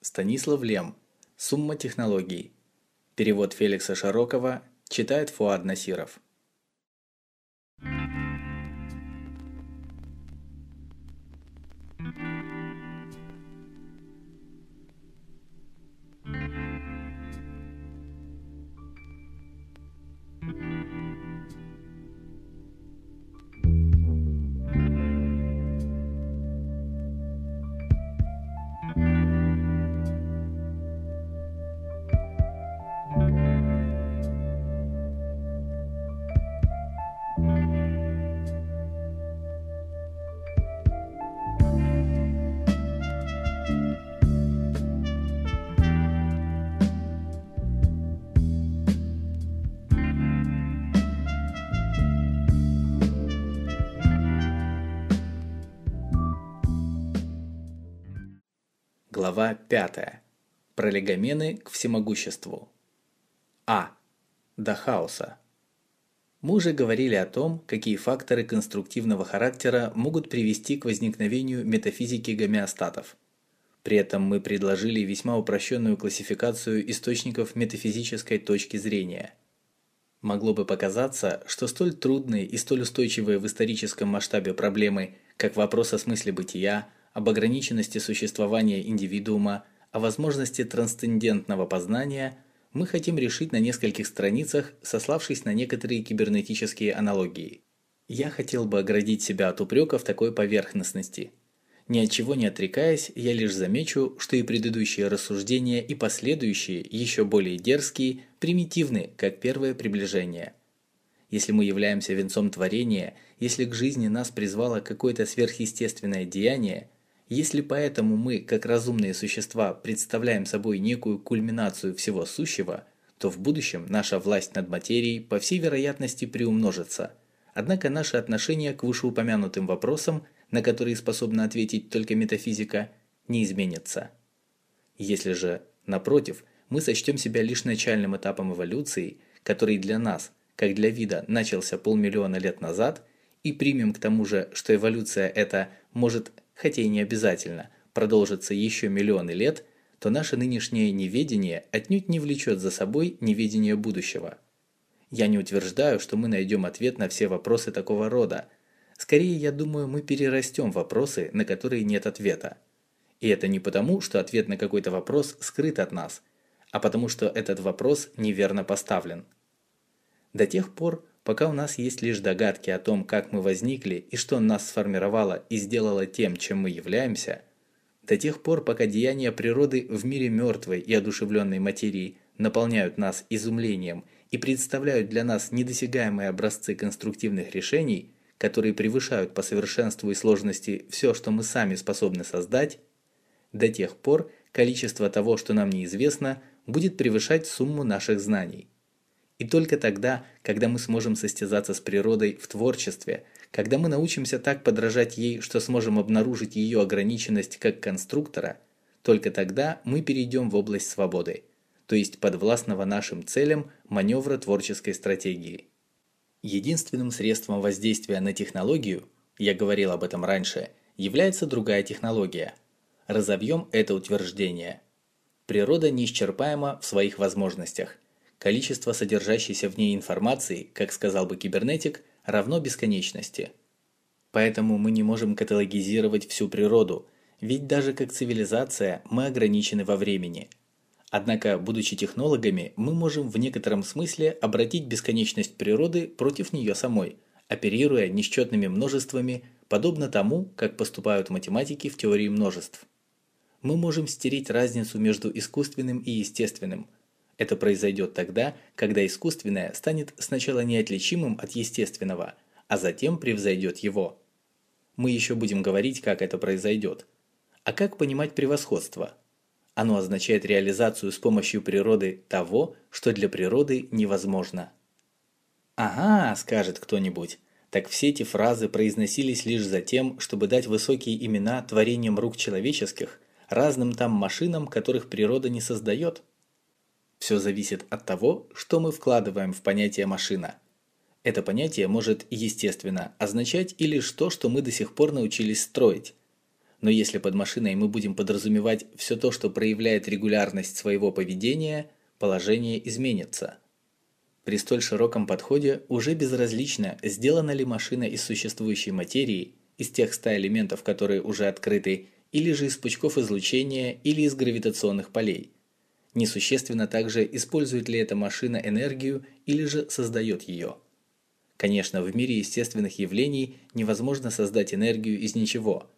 Станислав Лем. Сумма технологий. Перевод Феликса Широкова. Читает Фуад Насиров. 5. Пролегомены к всемогуществу. А. До хаоса. Мы уже говорили о том, какие факторы конструктивного характера могут привести к возникновению метафизики гомеостатов. При этом мы предложили весьма упрощенную классификацию источников метафизической точки зрения. Могло бы показаться, что столь трудные и столь устойчивые в историческом масштабе проблемы, как вопрос о смысле бытия, об ограниченности существования индивидуума, о возможности трансцендентного познания мы хотим решить на нескольких страницах, сославшись на некоторые кибернетические аналогии. Я хотел бы оградить себя от упреков такой поверхностности. Ни от чего не отрекаясь, я лишь замечу, что и предыдущие рассуждения, и последующие, еще более дерзкие, примитивны, как первое приближение. Если мы являемся венцом творения, если к жизни нас призвало какое-то сверхъестественное деяние – если поэтому мы, как разумные существа, представляем собой некую кульминацию всего сущего, то в будущем наша власть над материей по всей вероятности приумножится. Однако наше отношение к вышеупомянутым вопросам, на которые способна ответить только метафизика, не изменится. Если же, напротив, мы сочтем себя лишь начальным этапом эволюции, который для нас, как для вида, начался полмиллиона лет назад, и примем к тому же, что эволюция эта может хотя и не обязательно, продолжится еще миллионы лет, то наше нынешнее неведение отнюдь не влечет за собой неведение будущего. Я не утверждаю, что мы найдем ответ на все вопросы такого рода. Скорее, я думаю, мы перерастем вопросы, на которые нет ответа. И это не потому, что ответ на какой-то вопрос скрыт от нас, а потому что этот вопрос неверно поставлен. До тех пор, Пока у нас есть лишь догадки о том, как мы возникли и что нас сформировало и сделало тем, чем мы являемся, до тех пор, пока деяния природы в мире мертвой и одушевленной материи наполняют нас изумлением и представляют для нас недосягаемые образцы конструктивных решений, которые превышают по совершенству и сложности все, что мы сами способны создать, до тех пор количество того, что нам неизвестно, будет превышать сумму наших знаний. И только тогда, когда мы сможем состязаться с природой в творчестве, когда мы научимся так подражать ей, что сможем обнаружить ее ограниченность как конструктора, только тогда мы перейдем в область свободы, то есть подвластного нашим целям маневра творческой стратегии. Единственным средством воздействия на технологию, я говорил об этом раньше, является другая технология. Разобьем это утверждение. Природа неисчерпаема в своих возможностях – Количество содержащейся в ней информации, как сказал бы кибернетик, равно бесконечности. Поэтому мы не можем каталогизировать всю природу, ведь даже как цивилизация мы ограничены во времени. Однако, будучи технологами, мы можем в некотором смысле обратить бесконечность природы против нее самой, оперируя несчетными множествами, подобно тому, как поступают математики в теории множеств. Мы можем стереть разницу между искусственным и естественным – это произойдет тогда, когда искусственное станет сначала неотличимым от естественного, а затем превзойдет его. Мы еще будем говорить, как это произойдет. А как понимать превосходство? Оно означает реализацию с помощью природы того, что для природы невозможно. «Ага», – скажет кто-нибудь, – так все эти фразы произносились лишь за тем, чтобы дать высокие имена творениям рук человеческих, разным там машинам, которых природа не создает. Все зависит от того, что мы вкладываем в понятие «машина». Это понятие может, естественно, означать и лишь то, что мы до сих пор научились строить. Но если под машиной мы будем подразумевать все то, что проявляет регулярность своего поведения, положение изменится. При столь широком подходе уже безразлично, сделана ли машина из существующей материи, из тех ста элементов, которые уже открыты, или же из пучков излучения или из гравитационных полей. Несущественно также, использует ли эта машина энергию или же создает ее. Конечно, в мире естественных явлений невозможно создать энергию из ничего.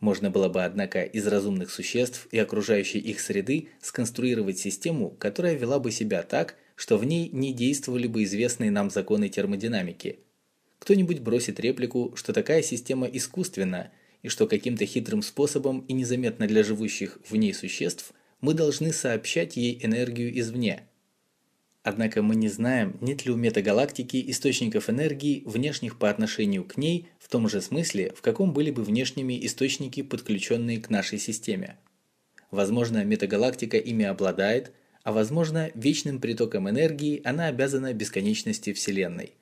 Можно было бы, однако, из разумных существ и окружающей их среды сконструировать систему, которая вела бы себя так, что в ней не действовали бы известные нам законы термодинамики. Кто-нибудь бросит реплику, что такая система искусственна, и что каким-то хитрым способом и незаметно для живущих в ней существ мы должны сообщать ей энергию извне – Однако мы не знаем, нет ли у метагалактики источников энергии, внешних по отношению к ней, в том же смысле, в каком были бы внешними источники, подключенные к нашей системе. Возможно, метагалактика ими обладает, а возможно, вечным притоком энергии она обязана бесконечности Вселенной.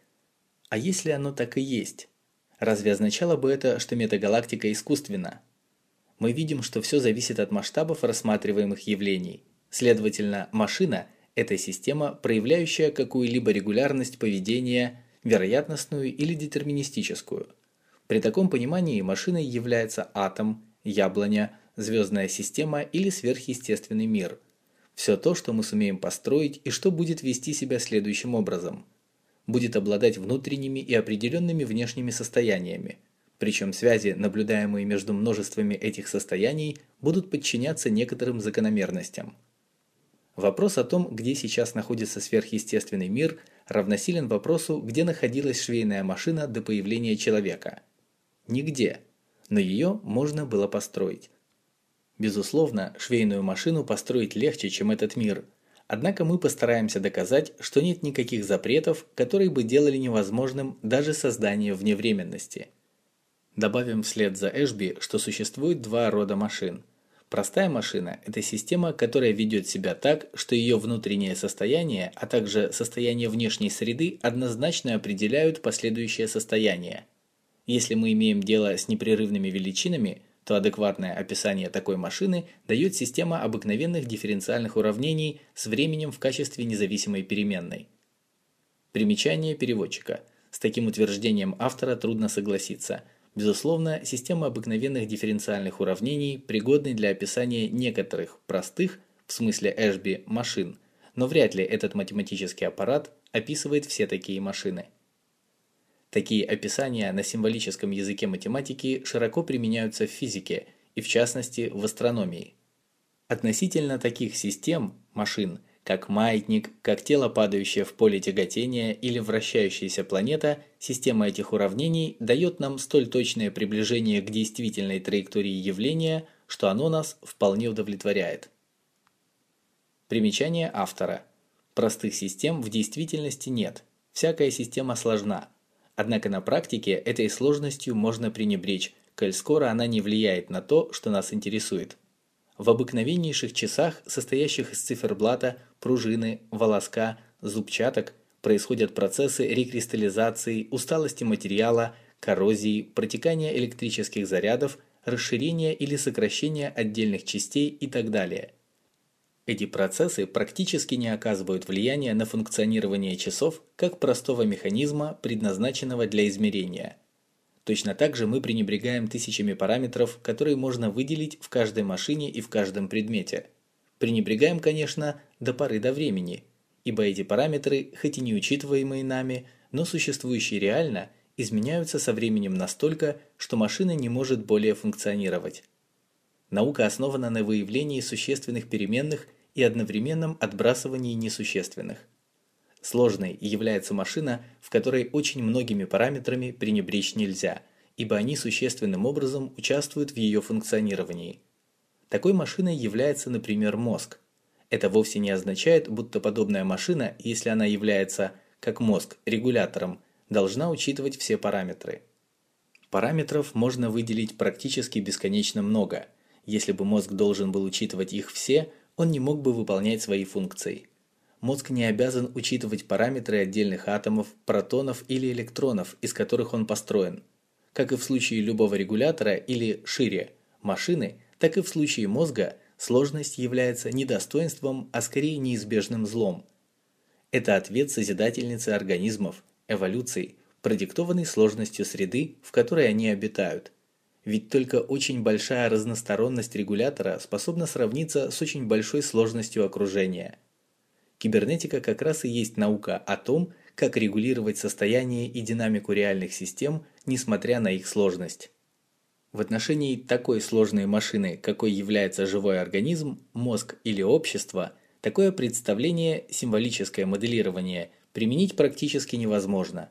А если оно так и есть? Разве означало бы это, что метагалактика искусственна? Мы видим, что все зависит от масштабов рассматриваемых явлений. Следовательно, машина – это система, проявляющая какую-либо регулярность поведения, вероятностную или детерминистическую. При таком понимании машиной является атом, яблоня, звездная система или сверхъестественный мир. Все то, что мы сумеем построить и что будет вести себя следующим образом. Будет обладать внутренними и определенными внешними состояниями, причем связи, наблюдаемые между множествами этих состояний, будут подчиняться некоторым закономерностям. Вопрос о том, где сейчас находится сверхъестественный мир, равносилен вопросу, где находилась швейная машина до появления человека. Нигде, но ее можно было построить. Безусловно, швейную машину построить легче, чем этот мир. Однако мы постараемся доказать, что нет никаких запретов, которые бы делали невозможным даже создание вневременности. Добавим вслед за Эшби, что существует два рода машин – Простая машина – это система, которая ведет себя так, что ее внутреннее состояние, а также состояние внешней среды однозначно определяют последующее состояние. Если мы имеем дело с непрерывными величинами, то адекватное описание такой машины дает система обыкновенных дифференциальных уравнений с временем в качестве независимой переменной. Примечание переводчика. С таким утверждением автора трудно согласиться – Безусловно, система обыкновенных дифференциальных уравнений пригодны для описания некоторых простых, в смысле Эшби, машин, но вряд ли этот математический аппарат описывает все такие машины. Такие описания на символическом языке математики широко применяются в физике и в частности в астрономии. Относительно таких систем, машин – как маятник, как тело, падающее в поле тяготения или вращающаяся планета, система этих уравнений дает нам столь точное приближение к действительной траектории явления, что оно нас вполне удовлетворяет. Примечание автора. Простых систем в действительности нет. Всякая система сложна. Однако на практике этой сложностью можно пренебречь, коль скоро она не влияет на то, что нас интересует. В обыкновеннейших часах, состоящих из циферблата, пружины, волоска, зубчаток, происходят процессы рекристаллизации, усталости материала, коррозии, протекания электрических зарядов, расширения или сокращения отдельных частей и так далее. Эти процессы практически не оказывают влияния на функционирование часов как простого механизма, предназначенного для измерения – Точно так же мы пренебрегаем тысячами параметров, которые можно выделить в каждой машине и в каждом предмете. Пренебрегаем, конечно, до поры до времени, ибо эти параметры, хоть и не учитываемые нами, но существующие реально, изменяются со временем настолько, что машина не может более функционировать. Наука основана на выявлении существенных переменных и одновременном отбрасывании несущественных. Сложной является машина, в которой очень многими параметрами пренебречь нельзя, ибо они существенным образом участвуют в ее функционировании. Такой машиной является, например, мозг. Это вовсе не означает, будто подобная машина, если она является, как мозг, регулятором, должна учитывать все параметры. Параметров можно выделить практически бесконечно много. Если бы мозг должен был учитывать их все, он не мог бы выполнять свои функции мозг не обязан учитывать параметры отдельных атомов, протонов или электронов, из которых он построен. Как и в случае любого регулятора или, шире, машины, так и в случае мозга сложность является не достоинством, а скорее неизбежным злом. Это ответ созидательницы организмов, эволюции, продиктованный сложностью среды, в которой они обитают. Ведь только очень большая разносторонность регулятора способна сравниться с очень большой сложностью окружения. Кибернетика как раз и есть наука о том, как регулировать состояние и динамику реальных систем, несмотря на их сложность. В отношении такой сложной машины, какой является живой организм, мозг или общество, такое представление, символическое моделирование, применить практически невозможно.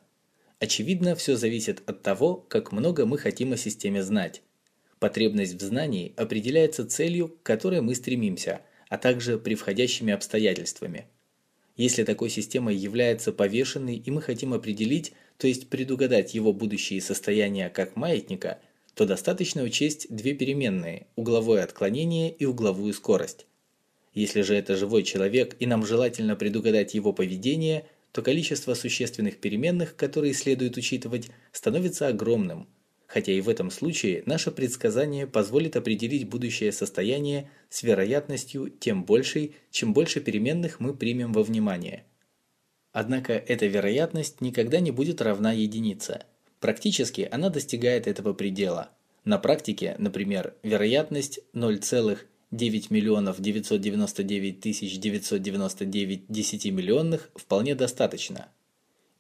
Очевидно, все зависит от того, как много мы хотим о системе знать. Потребность в знании определяется целью, к которой мы стремимся, а также превходящими обстоятельствами. Если такой системой является повешенный и мы хотим определить, то есть предугадать его будущие состояния как маятника, то достаточно учесть две переменные – угловое отклонение и угловую скорость. Если же это живой человек и нам желательно предугадать его поведение, то количество существенных переменных, которые следует учитывать, становится огромным. Хотя и в этом случае наше предсказание позволит определить будущее состояние с вероятностью тем большей, чем больше переменных мы примем во внимание. Однако эта вероятность никогда не будет равна единице. Практически она достигает этого предела. На практике, например, вероятность 0,1 9 миллионов 999 тысяч 999 десятимиллионных вполне достаточно.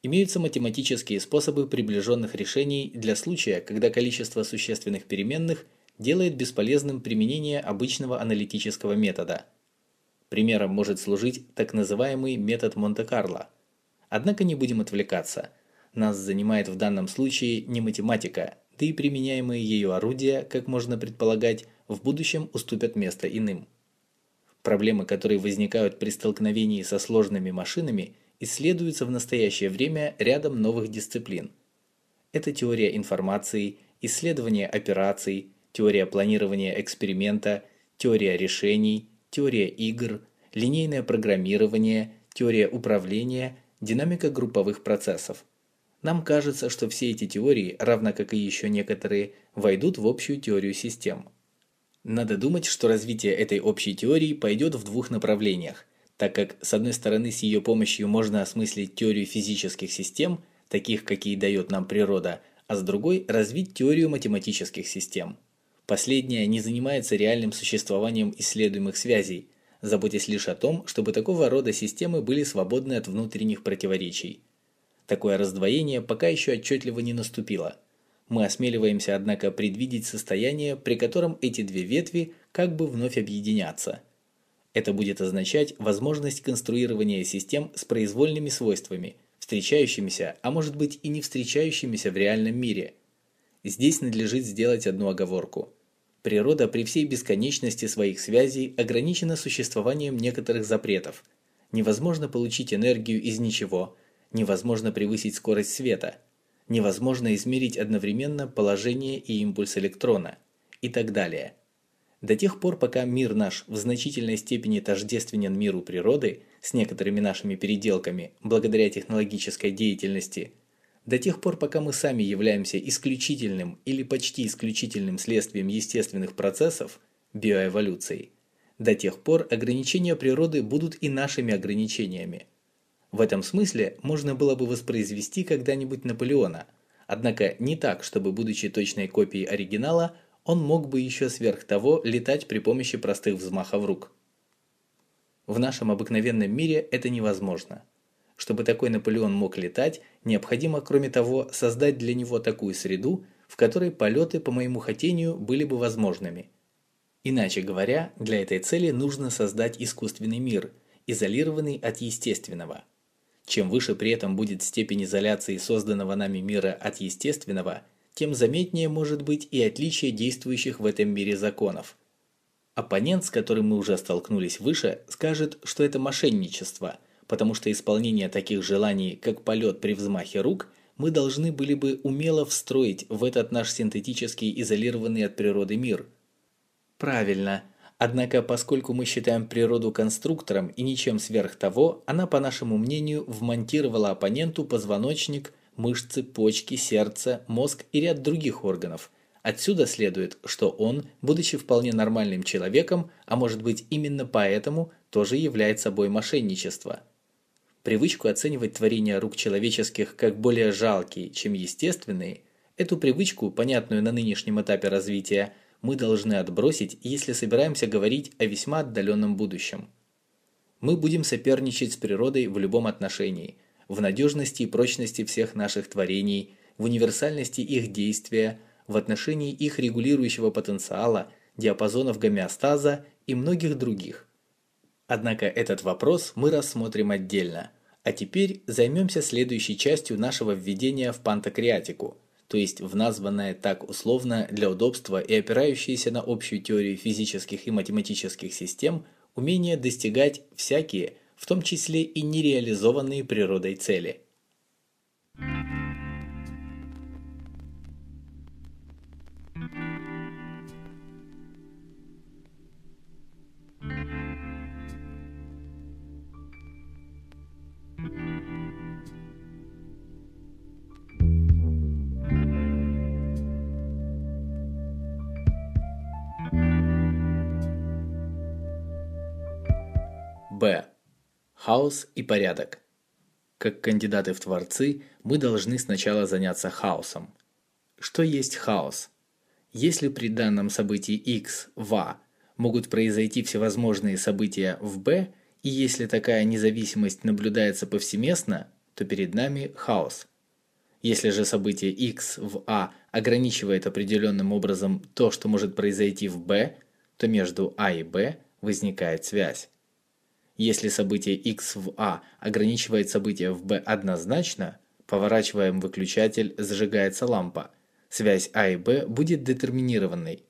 Имеются математические способы приближенных решений для случая, когда количество существенных переменных делает бесполезным применение обычного аналитического метода. Примером может служить так называемый метод Монте-Карло. Однако не будем отвлекаться. Нас занимает в данном случае не математика, да и применяемые ею орудия, как можно предполагать, в будущем уступят место иным. Проблемы, которые возникают при столкновении со сложными машинами, исследуются в настоящее время рядом новых дисциплин. Это теория информации, исследование операций, теория планирования эксперимента, теория решений, теория игр, линейное программирование, теория управления, динамика групповых процессов. Нам кажется, что все эти теории, равно как и еще некоторые, войдут в общую теорию систем. Надо думать, что развитие этой общей теории пойдет в двух направлениях, так как с одной стороны с ее помощью можно осмыслить теорию физических систем, таких какие дает нам природа, а с другой развить теорию математических систем. Последняя не занимается реальным существованием исследуемых связей, заботясь лишь о том, чтобы такого рода системы были свободны от внутренних противоречий. Такое раздвоение пока еще отчетливо не наступило – мы осмеливаемся, однако, предвидеть состояние, при котором эти две ветви как бы вновь объединятся. Это будет означать возможность конструирования систем с произвольными свойствами, встречающимися, а может быть и не встречающимися в реальном мире. Здесь надлежит сделать одну оговорку. Природа при всей бесконечности своих связей ограничена существованием некоторых запретов. Невозможно получить энергию из ничего, невозможно превысить скорость света – невозможно измерить одновременно положение и импульс электрона и так далее. До тех пор, пока мир наш в значительной степени тождественен миру природы с некоторыми нашими переделками благодаря технологической деятельности, до тех пор, пока мы сами являемся исключительным или почти исключительным следствием естественных процессов, биоэволюцией, до тех пор ограничения природы будут и нашими ограничениями – в этом смысле можно было бы воспроизвести когда-нибудь Наполеона, однако не так, чтобы, будучи точной копией оригинала, он мог бы еще сверх того летать при помощи простых взмахов рук. В нашем обыкновенном мире это невозможно. Чтобы такой Наполеон мог летать, необходимо, кроме того, создать для него такую среду, в которой полеты по моему хотению были бы возможными. Иначе говоря, для этой цели нужно создать искусственный мир, изолированный от естественного – чем выше при этом будет степень изоляции созданного нами мира от естественного, тем заметнее может быть и отличие действующих в этом мире законов. Оппонент, с которым мы уже столкнулись выше, скажет, что это мошенничество, потому что исполнение таких желаний, как полет при взмахе рук, мы должны были бы умело встроить в этот наш синтетический изолированный от природы мир. Правильно – Однако, поскольку мы считаем природу конструктором и ничем сверх того, она, по нашему мнению, вмонтировала оппоненту позвоночник, мышцы, почки, сердце, мозг и ряд других органов, Отсюда следует, что он, будучи вполне нормальным человеком, а может быть именно поэтому, тоже является собой мошенничество. Привычку оценивать творения рук человеческих как более жалкие, чем естественные, эту привычку, понятную на нынешнем этапе развития, мы должны отбросить, если собираемся говорить о весьма отдаленном будущем. Мы будем соперничать с природой в любом отношении, в надежности и прочности всех наших творений, в универсальности их действия, в отношении их регулирующего потенциала, диапазонов гомеостаза и многих других. Однако этот вопрос мы рассмотрим отдельно. А теперь займемся следующей частью нашего введения в пантокреатику, то есть в названное так условно для удобства и опирающееся на общую теорию физических и математических систем умение достигать всякие, в том числе и нереализованные природой цели. Б. Хаос и порядок. Как кандидаты в творцы, мы должны сначала заняться хаосом. Что есть хаос? Если при данном событии x в А могут произойти всевозможные события в Б, и если такая независимость наблюдается повсеместно, то перед нами хаос. Если же событие x в А ограничивает определенным образом то, что может произойти в Б, то между А и Б возникает связь. Если событие x в А ограничивает событие в B однозначно, поворачиваем выключатель, зажигается лампа. Связь А и Б будет детерминированной.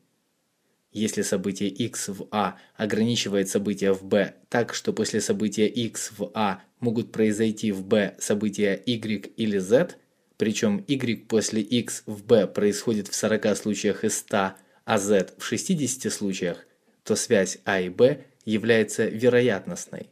Если событие x в А ограничивает событие в B так, что после события x в А могут произойти в B события y или z, причем y после x в B происходит в 40 случаях из 100, а z в 60 случаях, то связь А и Б является вероятностной.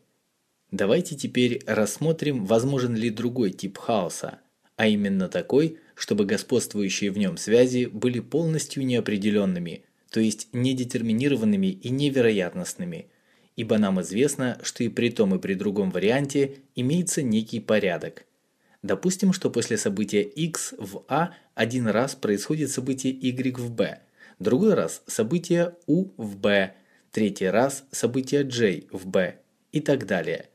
Давайте теперь рассмотрим, возможен ли другой тип хаоса, а именно такой, чтобы господствующие в нем связи были полностью неопределенными, то есть недетерминированными и невероятностными, ибо нам известно, что и при том и при другом варианте имеется некий порядок. Допустим, что после события x в А один раз происходит событие y в B, другой раз событие u в B, третий раз событие J в B и так далее.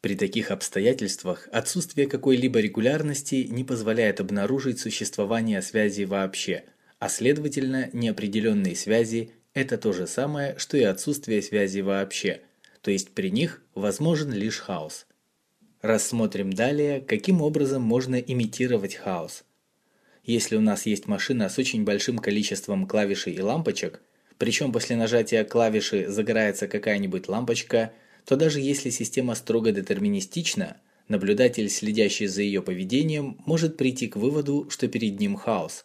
При таких обстоятельствах отсутствие какой-либо регулярности не позволяет обнаружить существование связи вообще, а следовательно неопределенные связи – это то же самое, что и отсутствие связи вообще, то есть при них возможен лишь хаос. Рассмотрим далее, каким образом можно имитировать хаос. Если у нас есть машина с очень большим количеством клавишей и лампочек – причем после нажатия клавиши загорается какая-нибудь лампочка, то даже если система строго детерминистична, наблюдатель, следящий за ее поведением, может прийти к выводу, что перед ним хаос.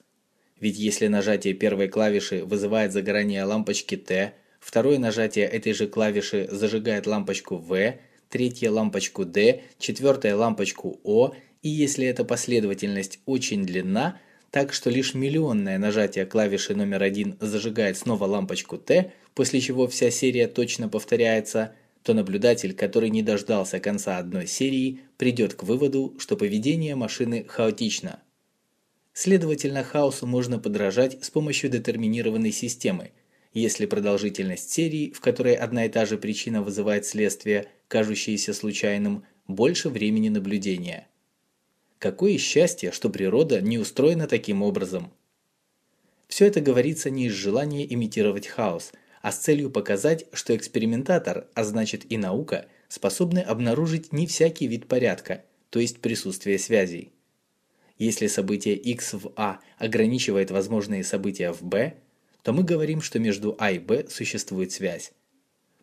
Ведь если нажатие первой клавиши вызывает загорание лампочки T, второе нажатие этой же клавиши зажигает лампочку V, третье лампочку D, четвертое лампочку O, и если эта последовательность очень длинна – так что лишь миллионное нажатие клавиши номер один зажигает снова лампочку T, после чего вся серия точно повторяется, то наблюдатель, который не дождался конца одной серии, придет к выводу, что поведение машины хаотично. Следовательно, хаосу можно подражать с помощью детерминированной системы, если продолжительность серии, в которой одна и та же причина вызывает следствие, кажущееся случайным, больше времени наблюдения. Какое счастье, что природа не устроена таким образом. Все это говорится не из желания имитировать хаос, а с целью показать, что экспериментатор, а значит и наука, способны обнаружить не всякий вид порядка, то есть присутствие связей. Если событие x в А ограничивает возможные события в B, то мы говорим, что между А и Б существует связь.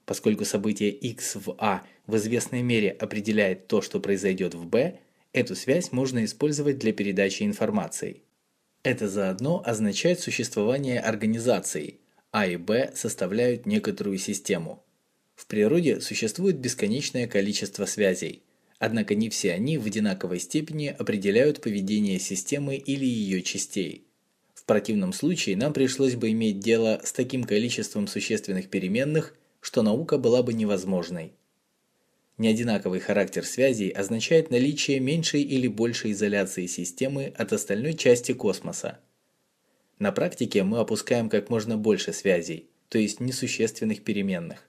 Поскольку событие x в А в известной мере определяет то, что произойдет в B, Эту связь можно использовать для передачи информации. Это заодно означает существование организаций. А и Б составляют некоторую систему. В природе существует бесконечное количество связей, однако не все они в одинаковой степени определяют поведение системы или ее частей. В противном случае нам пришлось бы иметь дело с таким количеством существенных переменных, что наука была бы невозможной. Неодинаковый характер связей означает наличие меньшей или большей изоляции системы от остальной части космоса. На практике мы опускаем как можно больше связей, то есть несущественных переменных.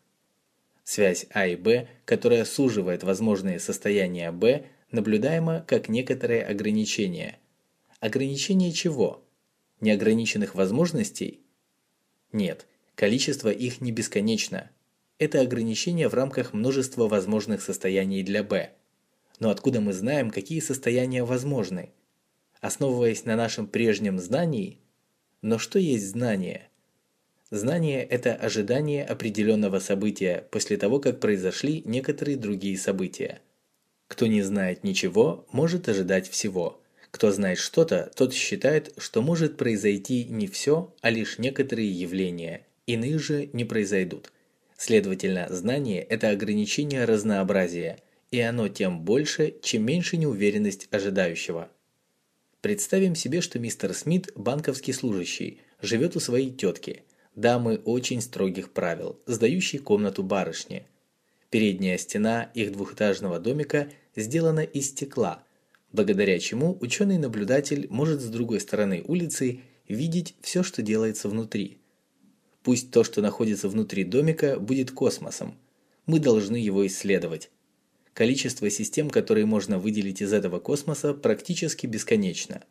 Связь А и Б, которая суживает возможные состояния Б, наблюдаема как некоторое ограничение. Ограничение чего? Неограниченных возможностей? Нет, количество их не бесконечно. Это ограничение в рамках множества возможных состояний для B. Но откуда мы знаем, какие состояния возможны? Основываясь на нашем прежнем знании? Но что есть знание? Знание – это ожидание определенного события после того, как произошли некоторые другие события. Кто не знает ничего, может ожидать всего. Кто знает что-то, тот считает, что может произойти не все, а лишь некоторые явления, иные же не произойдут – Следовательно, знание – это ограничение разнообразия, и оно тем больше, чем меньше неуверенность ожидающего. Представим себе, что мистер Смит – банковский служащий, живет у своей тетки, дамы очень строгих правил, сдающей комнату барышне. Передняя стена их двухэтажного домика сделана из стекла, благодаря чему ученый-наблюдатель может с другой стороны улицы видеть все, что делается внутри – Пусть то, что находится внутри домика, будет космосом. Мы должны его исследовать. Количество систем, которые можно выделить из этого космоса, практически бесконечно.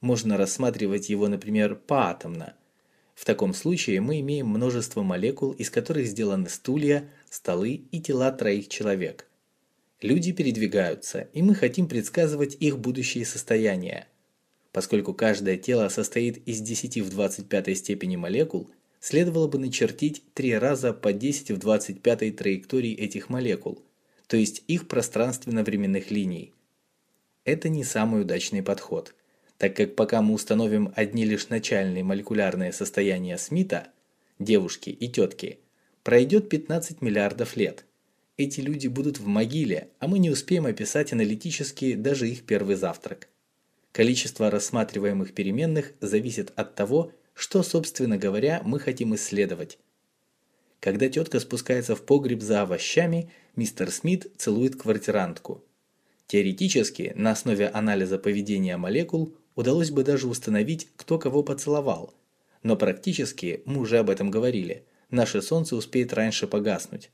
Можно рассматривать его, например, поатомно. В таком случае мы имеем множество молекул, из которых сделаны стулья, столы и тела троих человек. Люди передвигаются, и мы хотим предсказывать их будущие состояния. Поскольку каждое тело состоит из 10 в 25 степени молекул, следовало бы начертить три раза по 10 в 25 траектории этих молекул, то есть их пространственно-временных линий. Это не самый удачный подход, так как пока мы установим одни лишь начальные молекулярные состояния Смита, девушки и тетки, пройдет 15 миллиардов лет. Эти люди будут в могиле, а мы не успеем описать аналитически даже их первый завтрак. Количество рассматриваемых переменных зависит от того, что, собственно говоря, мы хотим исследовать. Когда тетка спускается в погреб за овощами, мистер Смит целует квартирантку. Теоретически, на основе анализа поведения молекул, удалось бы даже установить, кто кого поцеловал. Но практически, мы уже об этом говорили, наше Солнце успеет раньше погаснуть.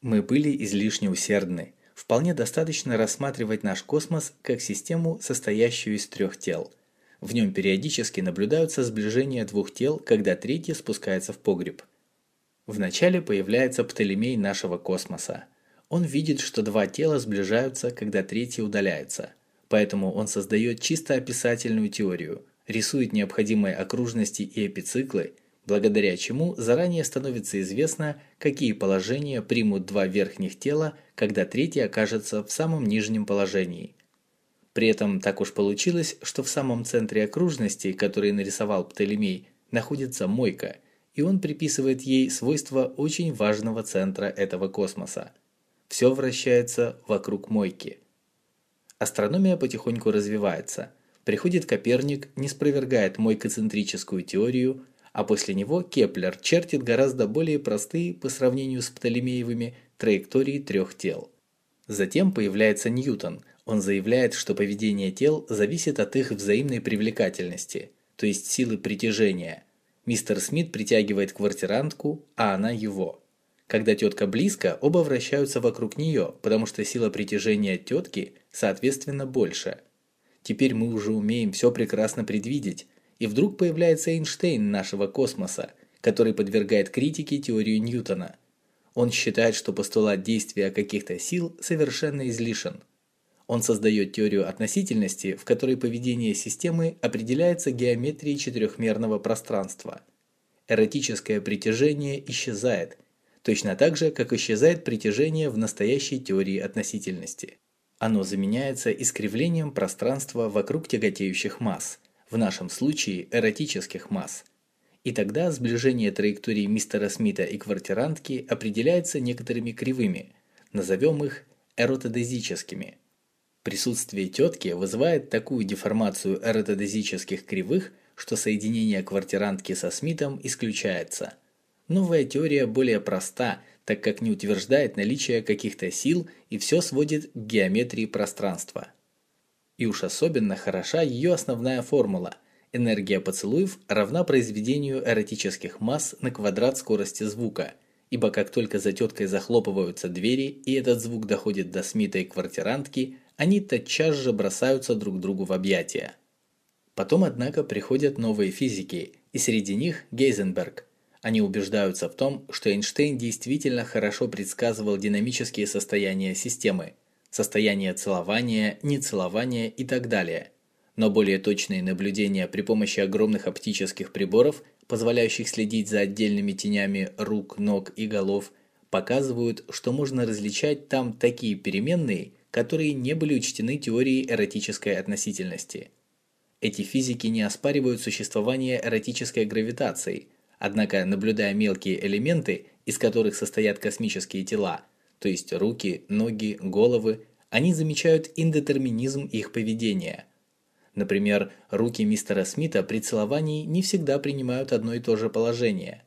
Мы были излишне усердны. Вполне достаточно рассматривать наш космос как систему, состоящую из трех тел – в нем периодически наблюдаются сближения двух тел, когда третье спускается в погреб. Вначале появляется Птолемей нашего космоса. Он видит, что два тела сближаются, когда третье удаляется. Поэтому он создает чисто описательную теорию, рисует необходимые окружности и эпициклы, благодаря чему заранее становится известно, какие положения примут два верхних тела, когда третье окажется в самом нижнем положении – при этом так уж получилось, что в самом центре окружности, который нарисовал Птолемей, находится мойка, и он приписывает ей свойства очень важного центра этого космоса. Все вращается вокруг мойки. Астрономия потихоньку развивается. Приходит Коперник, ниспровергает мойкоцентрическую теорию, а после него Кеплер чертит гораздо более простые по сравнению с Птолемеевыми траектории трех тел. Затем появляется Ньютон – он заявляет, что поведение тел зависит от их взаимной привлекательности, то есть силы притяжения. Мистер Смит притягивает квартирантку, а она его. Когда тетка близко, оба вращаются вокруг нее, потому что сила притяжения тетки, соответственно, больше. Теперь мы уже умеем все прекрасно предвидеть, и вдруг появляется Эйнштейн нашего космоса, который подвергает критике теорию Ньютона. Он считает, что постулат действия каких-то сил совершенно излишен. Он создает теорию относительности, в которой поведение системы определяется геометрией четырехмерного пространства. Эротическое притяжение исчезает, точно так же, как исчезает притяжение в настоящей теории относительности. Оно заменяется искривлением пространства вокруг тяготеющих масс, в нашем случае эротических масс. И тогда сближение траектории мистера Смита и квартирантки определяется некоторыми кривыми, назовем их эротодезическими – Присутствие тетки вызывает такую деформацию эротодезических кривых, что соединение квартирантки со Смитом исключается. Новая теория более проста, так как не утверждает наличие каких-то сил и все сводит к геометрии пространства. И уж особенно хороша ее основная формула – Энергия поцелуев равна произведению эротических масс на квадрат скорости звука, ибо как только за теткой захлопываются двери и этот звук доходит до Смита и квартирантки, они тотчас же бросаются друг другу в объятия. Потом, однако, приходят новые физики, и среди них Гейзенберг. Они убеждаются в том, что Эйнштейн действительно хорошо предсказывал динамические состояния системы, состояние целования, нецелования и так далее – но более точные наблюдения при помощи огромных оптических приборов, позволяющих следить за отдельными тенями рук, ног и голов, показывают, что можно различать там такие переменные, которые не были учтены теорией эротической относительности. Эти физики не оспаривают существование эротической гравитации, однако наблюдая мелкие элементы, из которых состоят космические тела, то есть руки, ноги, головы, они замечают индетерминизм их поведения – Например, руки мистера Смита при целовании не всегда принимают одно и то же положение.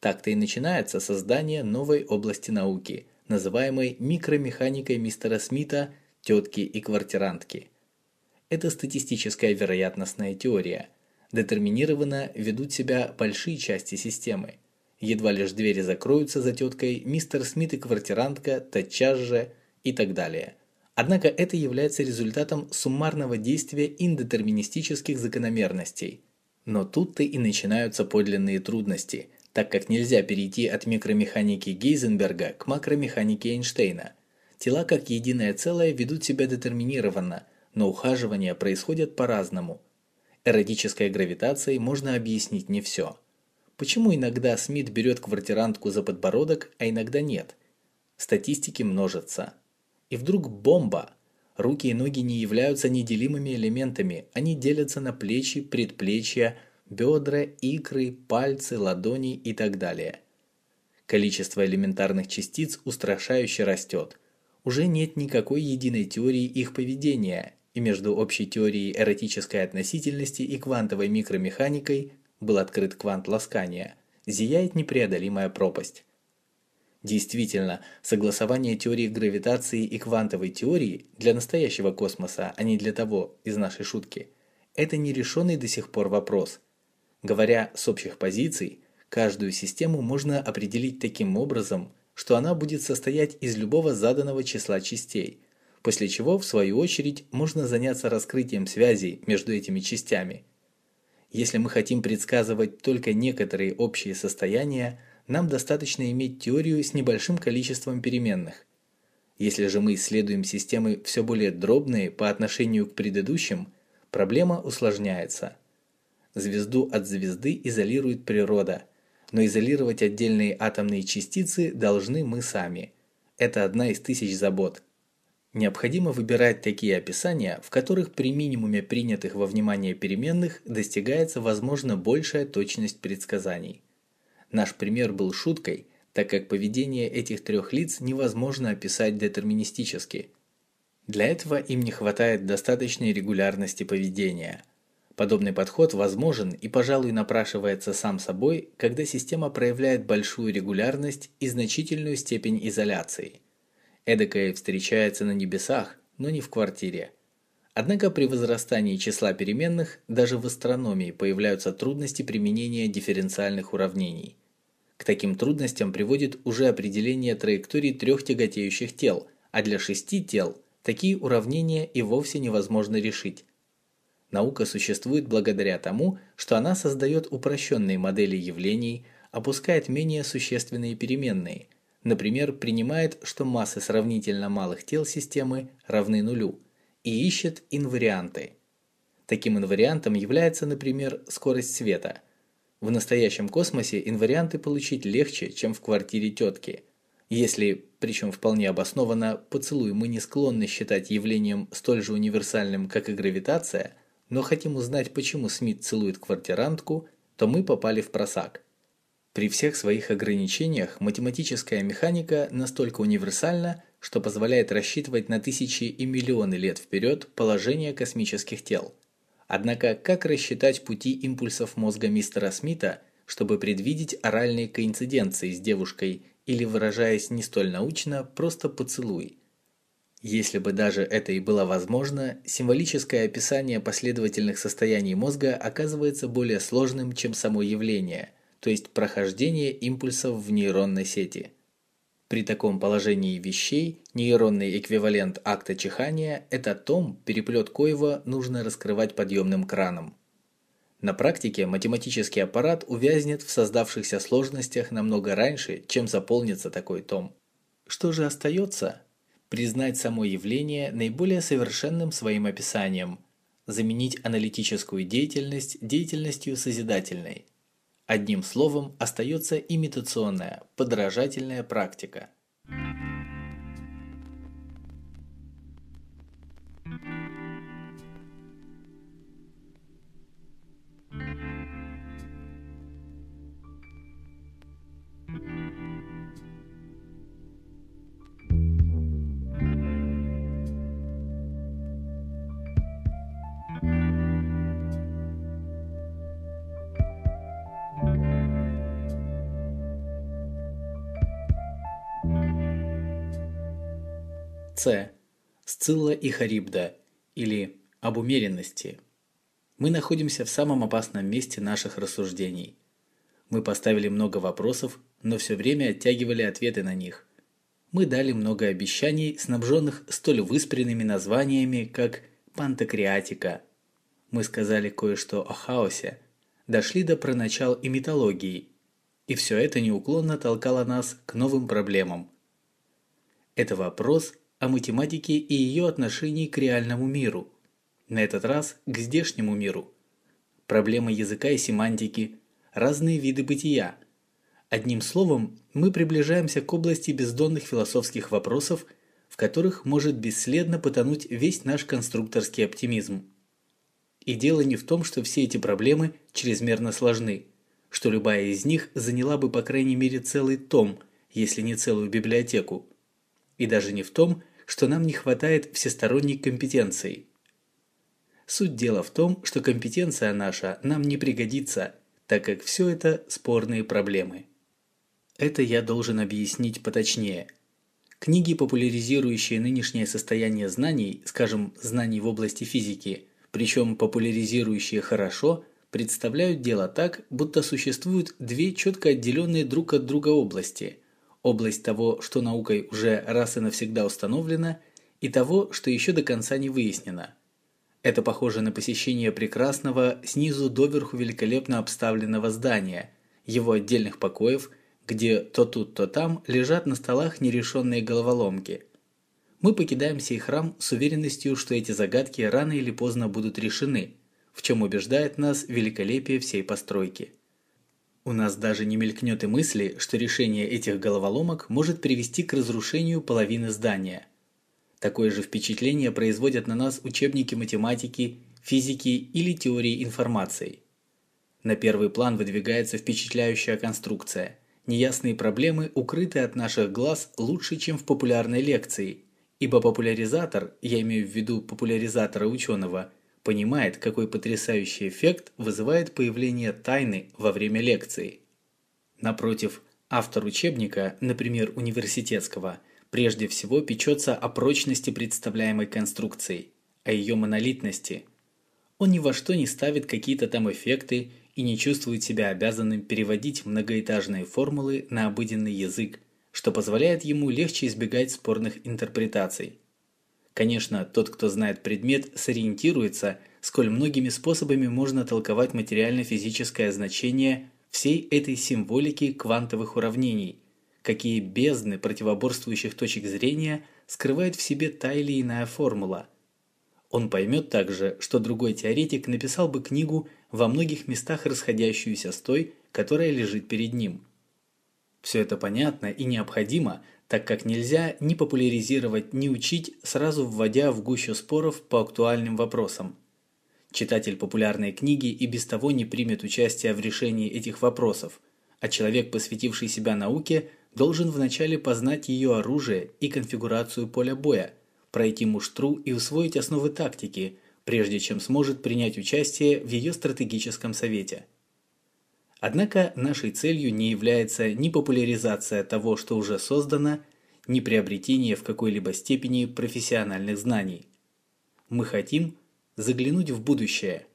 Так-то и начинается создание новой области науки, называемой микромеханикой мистера Смита, тетки и квартирантки. Это статистическая вероятностная теория. Детерминированно ведут себя большие части системы. Едва лишь двери закроются за теткой, мистер Смит и квартирантка тотчас же и так далее – Однако это является результатом суммарного действия индетерминистических закономерностей. Но тут-то и начинаются подлинные трудности, так как нельзя перейти от микромеханики Гейзенберга к макромеханике Эйнштейна. Тела как единое целое ведут себя детерминированно, но ухаживания происходят по-разному. Эротической гравитацией можно объяснить не все. Почему иногда Смит берет квартирантку за подбородок, а иногда нет? Статистики множатся. И вдруг бомба! Руки и ноги не являются неделимыми элементами, они делятся на плечи, предплечья, бедра, икры, пальцы, ладони и так далее. Количество элементарных частиц устрашающе растет. Уже нет никакой единой теории их поведения, и между общей теорией эротической относительности и квантовой микромеханикой был открыт квант ласкания, зияет непреодолимая пропасть. Действительно, согласование теории гравитации и квантовой теории для настоящего космоса, а не для того из нашей шутки, это нерешенный до сих пор вопрос. Говоря с общих позиций, каждую систему можно определить таким образом, что она будет состоять из любого заданного числа частей, после чего, в свою очередь, можно заняться раскрытием связей между этими частями. Если мы хотим предсказывать только некоторые общие состояния, нам достаточно иметь теорию с небольшим количеством переменных. Если же мы исследуем системы все более дробные по отношению к предыдущим, проблема усложняется. Звезду от звезды изолирует природа, но изолировать отдельные атомные частицы должны мы сами. Это одна из тысяч забот. Необходимо выбирать такие описания, в которых при минимуме принятых во внимание переменных достигается возможно большая точность предсказаний. Наш пример был шуткой, так как поведение этих трех лиц невозможно описать детерминистически. Для этого им не хватает достаточной регулярности поведения. Подобный подход возможен и, пожалуй, напрашивается сам собой, когда система проявляет большую регулярность и значительную степень изоляции. Эдакое встречается на небесах, но не в квартире. Однако при возрастании числа переменных даже в астрономии появляются трудности применения дифференциальных уравнений – к таким трудностям приводит уже определение траекторий трех тяготеющих тел, а для шести тел такие уравнения и вовсе невозможно решить. Наука существует благодаря тому, что она создает упрощенные модели явлений, опускает менее существенные переменные, например, принимает, что массы сравнительно малых тел системы равны нулю, и ищет инварианты. Таким инвариантом является, например, скорость света – в настоящем космосе инварианты получить легче, чем в квартире тетки. Если, причем вполне обоснованно, поцелуй мы не склонны считать явлением столь же универсальным, как и гравитация, но хотим узнать, почему Смит целует квартирантку, то мы попали в просак. При всех своих ограничениях математическая механика настолько универсальна, что позволяет рассчитывать на тысячи и миллионы лет вперед положение космических тел – Однако, как рассчитать пути импульсов мозга мистера Смита, чтобы предвидеть оральные коинциденции с девушкой или, выражаясь не столь научно, просто поцелуй? Если бы даже это и было возможно, символическое описание последовательных состояний мозга оказывается более сложным, чем само явление, то есть прохождение импульсов в нейронной сети. При таком положении вещей нейронный эквивалент акта чихания – это том, переплет коего нужно раскрывать подъемным краном. На практике математический аппарат увязнет в создавшихся сложностях намного раньше, чем заполнится такой том. Что же остается? Признать само явление наиболее совершенным своим описанием, заменить аналитическую деятельность деятельностью созидательной – Одним словом, остается имитационная, подражательная практика. С. Сцилла и Харибда или об умеренности. Мы находимся в самом опасном месте наших рассуждений. Мы поставили много вопросов, но все время оттягивали ответы на них. Мы дали много обещаний, снабженных столь выспренными названиями, как пантокреатика. Мы сказали кое-что о хаосе, дошли до проначал и митологии, и все это неуклонно толкало нас к новым проблемам. Это вопрос о математике и ее отношении к реальному миру. На этот раз к здешнему миру. Проблемы языка и семантики, разные виды бытия. Одним словом, мы приближаемся к области бездонных философских вопросов, в которых может бесследно потонуть весь наш конструкторский оптимизм. И дело не в том, что все эти проблемы чрезмерно сложны, что любая из них заняла бы по крайней мере целый том, если не целую библиотеку. И даже не в том, что нам не хватает всесторонней компетенции. Суть дела в том, что компетенция наша нам не пригодится, так как все это спорные проблемы. Это я должен объяснить поточнее. Книги, популяризирующие нынешнее состояние знаний, скажем, знаний в области физики, причем популяризирующие хорошо, представляют дело так, будто существуют две четко отделенные друг от друга области – область того, что наукой уже раз и навсегда установлено, и того, что еще до конца не выяснено. Это похоже на посещение прекрасного, снизу доверху великолепно обставленного здания, его отдельных покоев, где то тут, то там лежат на столах нерешенные головоломки. Мы покидаем сей храм с уверенностью, что эти загадки рано или поздно будут решены, в чем убеждает нас великолепие всей постройки. У нас даже не мелькнет и мысли, что решение этих головоломок может привести к разрушению половины здания. Такое же впечатление производят на нас учебники математики, физики или теории информации. На первый план выдвигается впечатляющая конструкция. Неясные проблемы укрыты от наших глаз лучше, чем в популярной лекции, ибо популяризатор, я имею в виду популяризатора ученого – понимает, какой потрясающий эффект вызывает появление тайны во время лекции. Напротив, автор учебника, например, университетского, прежде всего печется о прочности представляемой конструкции, о ее монолитности. Он ни во что не ставит какие-то там эффекты и не чувствует себя обязанным переводить многоэтажные формулы на обыденный язык, что позволяет ему легче избегать спорных интерпретаций. Конечно, тот, кто знает предмет, сориентируется, сколь многими способами можно толковать материально-физическое значение всей этой символики квантовых уравнений, какие бездны противоборствующих точек зрения скрывает в себе та или иная формула. Он поймет также, что другой теоретик написал бы книгу во многих местах расходящуюся с той, которая лежит перед ним. Все это понятно и необходимо – так как нельзя ни популяризировать, ни учить, сразу вводя в гущу споров по актуальным вопросам. Читатель популярной книги и без того не примет участия в решении этих вопросов, а человек, посвятивший себя науке, должен вначале познать ее оружие и конфигурацию поля боя, пройти муштру и усвоить основы тактики, прежде чем сможет принять участие в ее стратегическом совете. Однако нашей целью не является ни популяризация того, что уже создано, ни приобретение в какой-либо степени профессиональных знаний. Мы хотим заглянуть в будущее.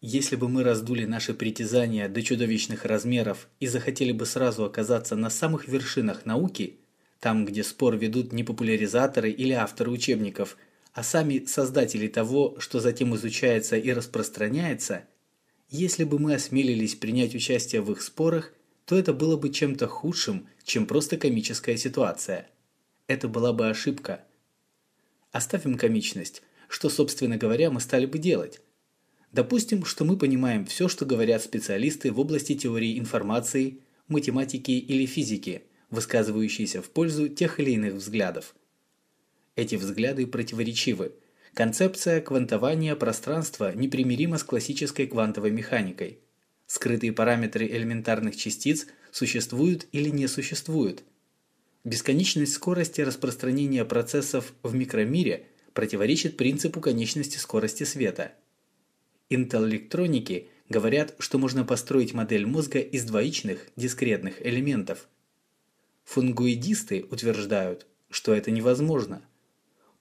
Если бы мы раздули наши притязания до чудовищных размеров и захотели бы сразу оказаться на самых вершинах науки, там, где спор ведут не популяризаторы или авторы учебников, а сами создатели того, что затем изучается и распространяется – если бы мы осмелились принять участие в их спорах, то это было бы чем-то худшим, чем просто комическая ситуация. Это была бы ошибка. Оставим комичность. Что, собственно говоря, мы стали бы делать? Допустим, что мы понимаем все, что говорят специалисты в области теории информации, математики или физики, высказывающиеся в пользу тех или иных взглядов. Эти взгляды противоречивы – Концепция квантования пространства непримирима с классической квантовой механикой. Скрытые параметры элементарных частиц существуют или не существуют. Бесконечность скорости распространения процессов в микромире противоречит принципу конечности скорости света. Интеллектроники говорят, что можно построить модель мозга из двоичных, дискретных элементов. Фунгуидисты утверждают, что это невозможно –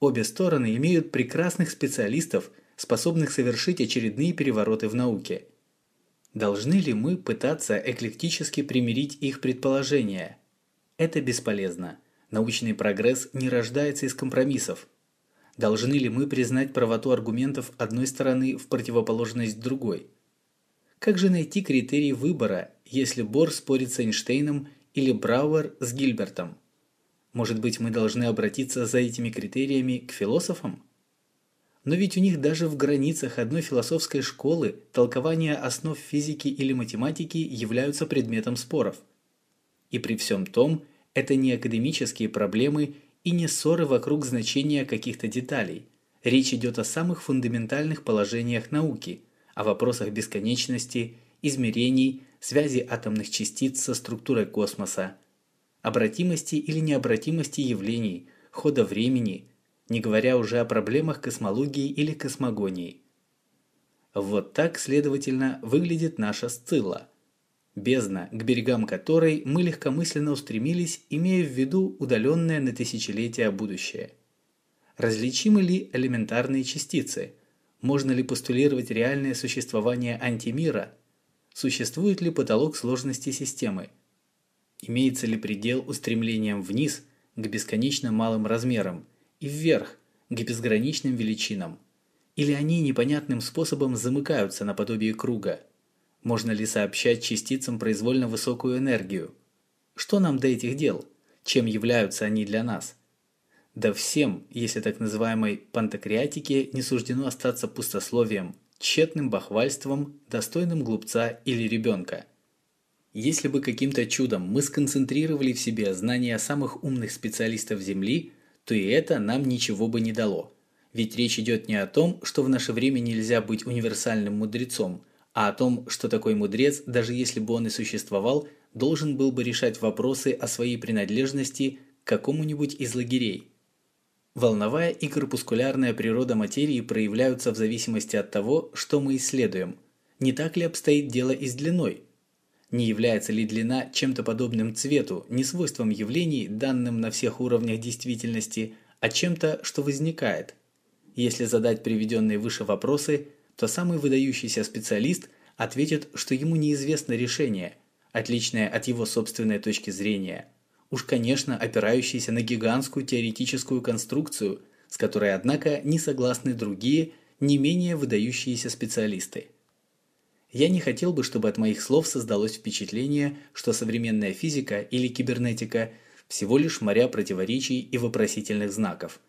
Обе стороны имеют прекрасных специалистов, способных совершить очередные перевороты в науке. Должны ли мы пытаться эклектически примирить их предположения? Это бесполезно. Научный прогресс не рождается из компромиссов. Должны ли мы признать правоту аргументов одной стороны в противоположность другой? Как же найти критерий выбора, если Бор спорит с Эйнштейном или Брауэр с Гильбертом? Может быть, мы должны обратиться за этими критериями к философам? Но ведь у них даже в границах одной философской школы толкования основ физики или математики являются предметом споров. И при всем том, это не академические проблемы и не ссоры вокруг значения каких-то деталей. Речь идет о самых фундаментальных положениях науки, о вопросах бесконечности, измерений, связи атомных частиц со структурой космоса, обратимости или необратимости явлений, хода времени, не говоря уже о проблемах космологии или космогонии. Вот так, следовательно, выглядит наша Сцилла. Бездна, к берегам которой мы легкомысленно устремились, имея в виду удаленное на тысячелетия будущее. Различимы ли элементарные частицы? Можно ли постулировать реальное существование антимира? Существует ли потолок сложности системы? Имеется ли предел устремлением вниз к бесконечно малым размерам и вверх к безграничным величинам? Или они непонятным способом замыкаются наподобие круга? Можно ли сообщать частицам произвольно высокую энергию? Что нам до этих дел? Чем являются они для нас? Да всем, если так называемой пантокреатике не суждено остаться пустословием, тщетным бахвальством, достойным глупца или ребенка – если бы каким-то чудом мы сконцентрировали в себе знания самых умных специалистов Земли, то и это нам ничего бы не дало. Ведь речь идет не о том, что в наше время нельзя быть универсальным мудрецом, а о том, что такой мудрец, даже если бы он и существовал, должен был бы решать вопросы о своей принадлежности к какому-нибудь из лагерей. Волновая и корпускулярная природа материи проявляются в зависимости от того, что мы исследуем. Не так ли обстоит дело и с длиной? Не является ли длина чем-то подобным цвету, не свойством явлений, данным на всех уровнях действительности, а чем-то, что возникает? Если задать приведенные выше вопросы, то самый выдающийся специалист ответит, что ему неизвестно решение, отличное от его собственной точки зрения. Уж, конечно, опирающееся на гигантскую теоретическую конструкцию, с которой, однако, не согласны другие, не менее выдающиеся специалисты. Я не хотел бы, чтобы от моих слов создалось впечатление, что современная физика или кибернетика всего лишь моря противоречий и вопросительных знаков.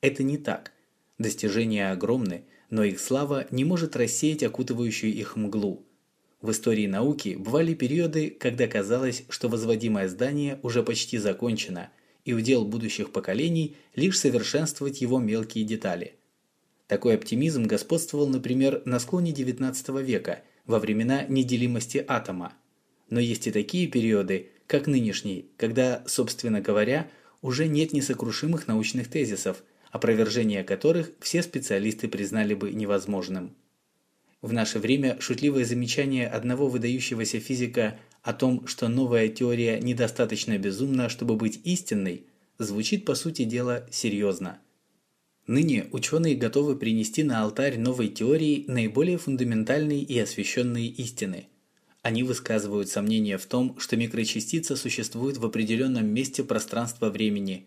Это не так. Достижения огромны, но их слава не может рассеять окутывающую их мглу. В истории науки бывали периоды, когда казалось, что возводимое здание уже почти закончено, и удел будущих поколений лишь совершенствовать его мелкие детали. Такой оптимизм господствовал, например, на склоне XIX века – во времена неделимости атома. Но есть и такие периоды, как нынешний, когда, собственно говоря, уже нет несокрушимых научных тезисов, опровержение которых все специалисты признали бы невозможным. В наше время шутливое замечание одного выдающегося физика о том, что новая теория недостаточно безумна, чтобы быть истинной, звучит по сути дела серьезно. Ныне ученые готовы принести на алтарь новой теории наиболее фундаментальные и освященные истины. Они высказывают сомнения в том, что микрочастица существует в определенном месте пространства-времени.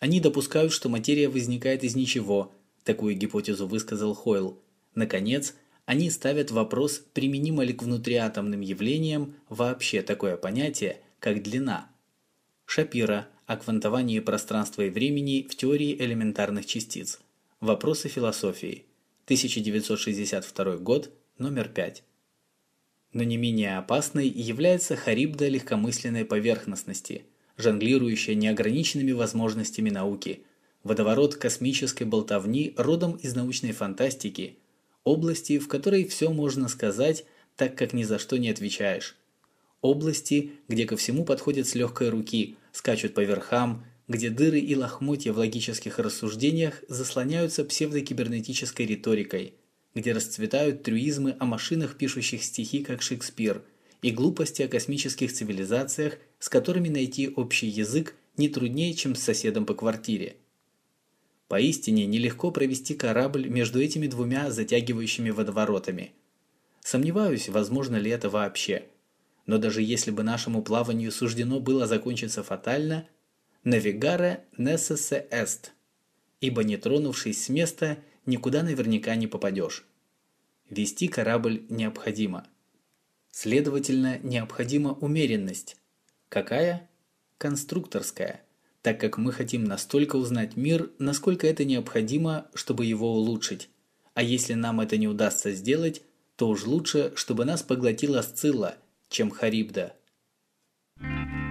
Они допускают, что материя возникает из ничего, такую гипотезу высказал Хойл. Наконец, они ставят вопрос, применимо ли к внутриатомным явлениям вообще такое понятие, как длина. Шапира о квантовании пространства и времени в теории элементарных частиц. Вопросы философии. 1962 год, номер 5. Но не менее опасной является харибда легкомысленной поверхностности, жонглирующая неограниченными возможностями науки, водоворот космической болтовни родом из научной фантастики – области, в которой все можно сказать, так как ни за что не отвечаешь. Области, где ко всему подходят с легкой руки, скачут по верхам, где дыры и лохмотья в логических рассуждениях заслоняются псевдокибернетической риторикой, где расцветают трюизмы о машинах, пишущих стихи, как Шекспир, и глупости о космических цивилизациях, с которыми найти общий язык не труднее, чем с соседом по квартире. Поистине нелегко провести корабль между этими двумя затягивающими водоворотами. Сомневаюсь, возможно ли это вообще. Но даже если бы нашему плаванию суждено было закончиться фатально, «Навигаре necesse est», ибо не тронувшись с места, никуда наверняка не попадешь. Вести корабль необходимо. Следовательно, необходима умеренность. Какая? Конструкторская – так как мы хотим настолько узнать мир, насколько это необходимо, чтобы его улучшить. А если нам это не удастся сделать, то уж лучше, чтобы нас поглотила Сцилла, чем Харибда. Д.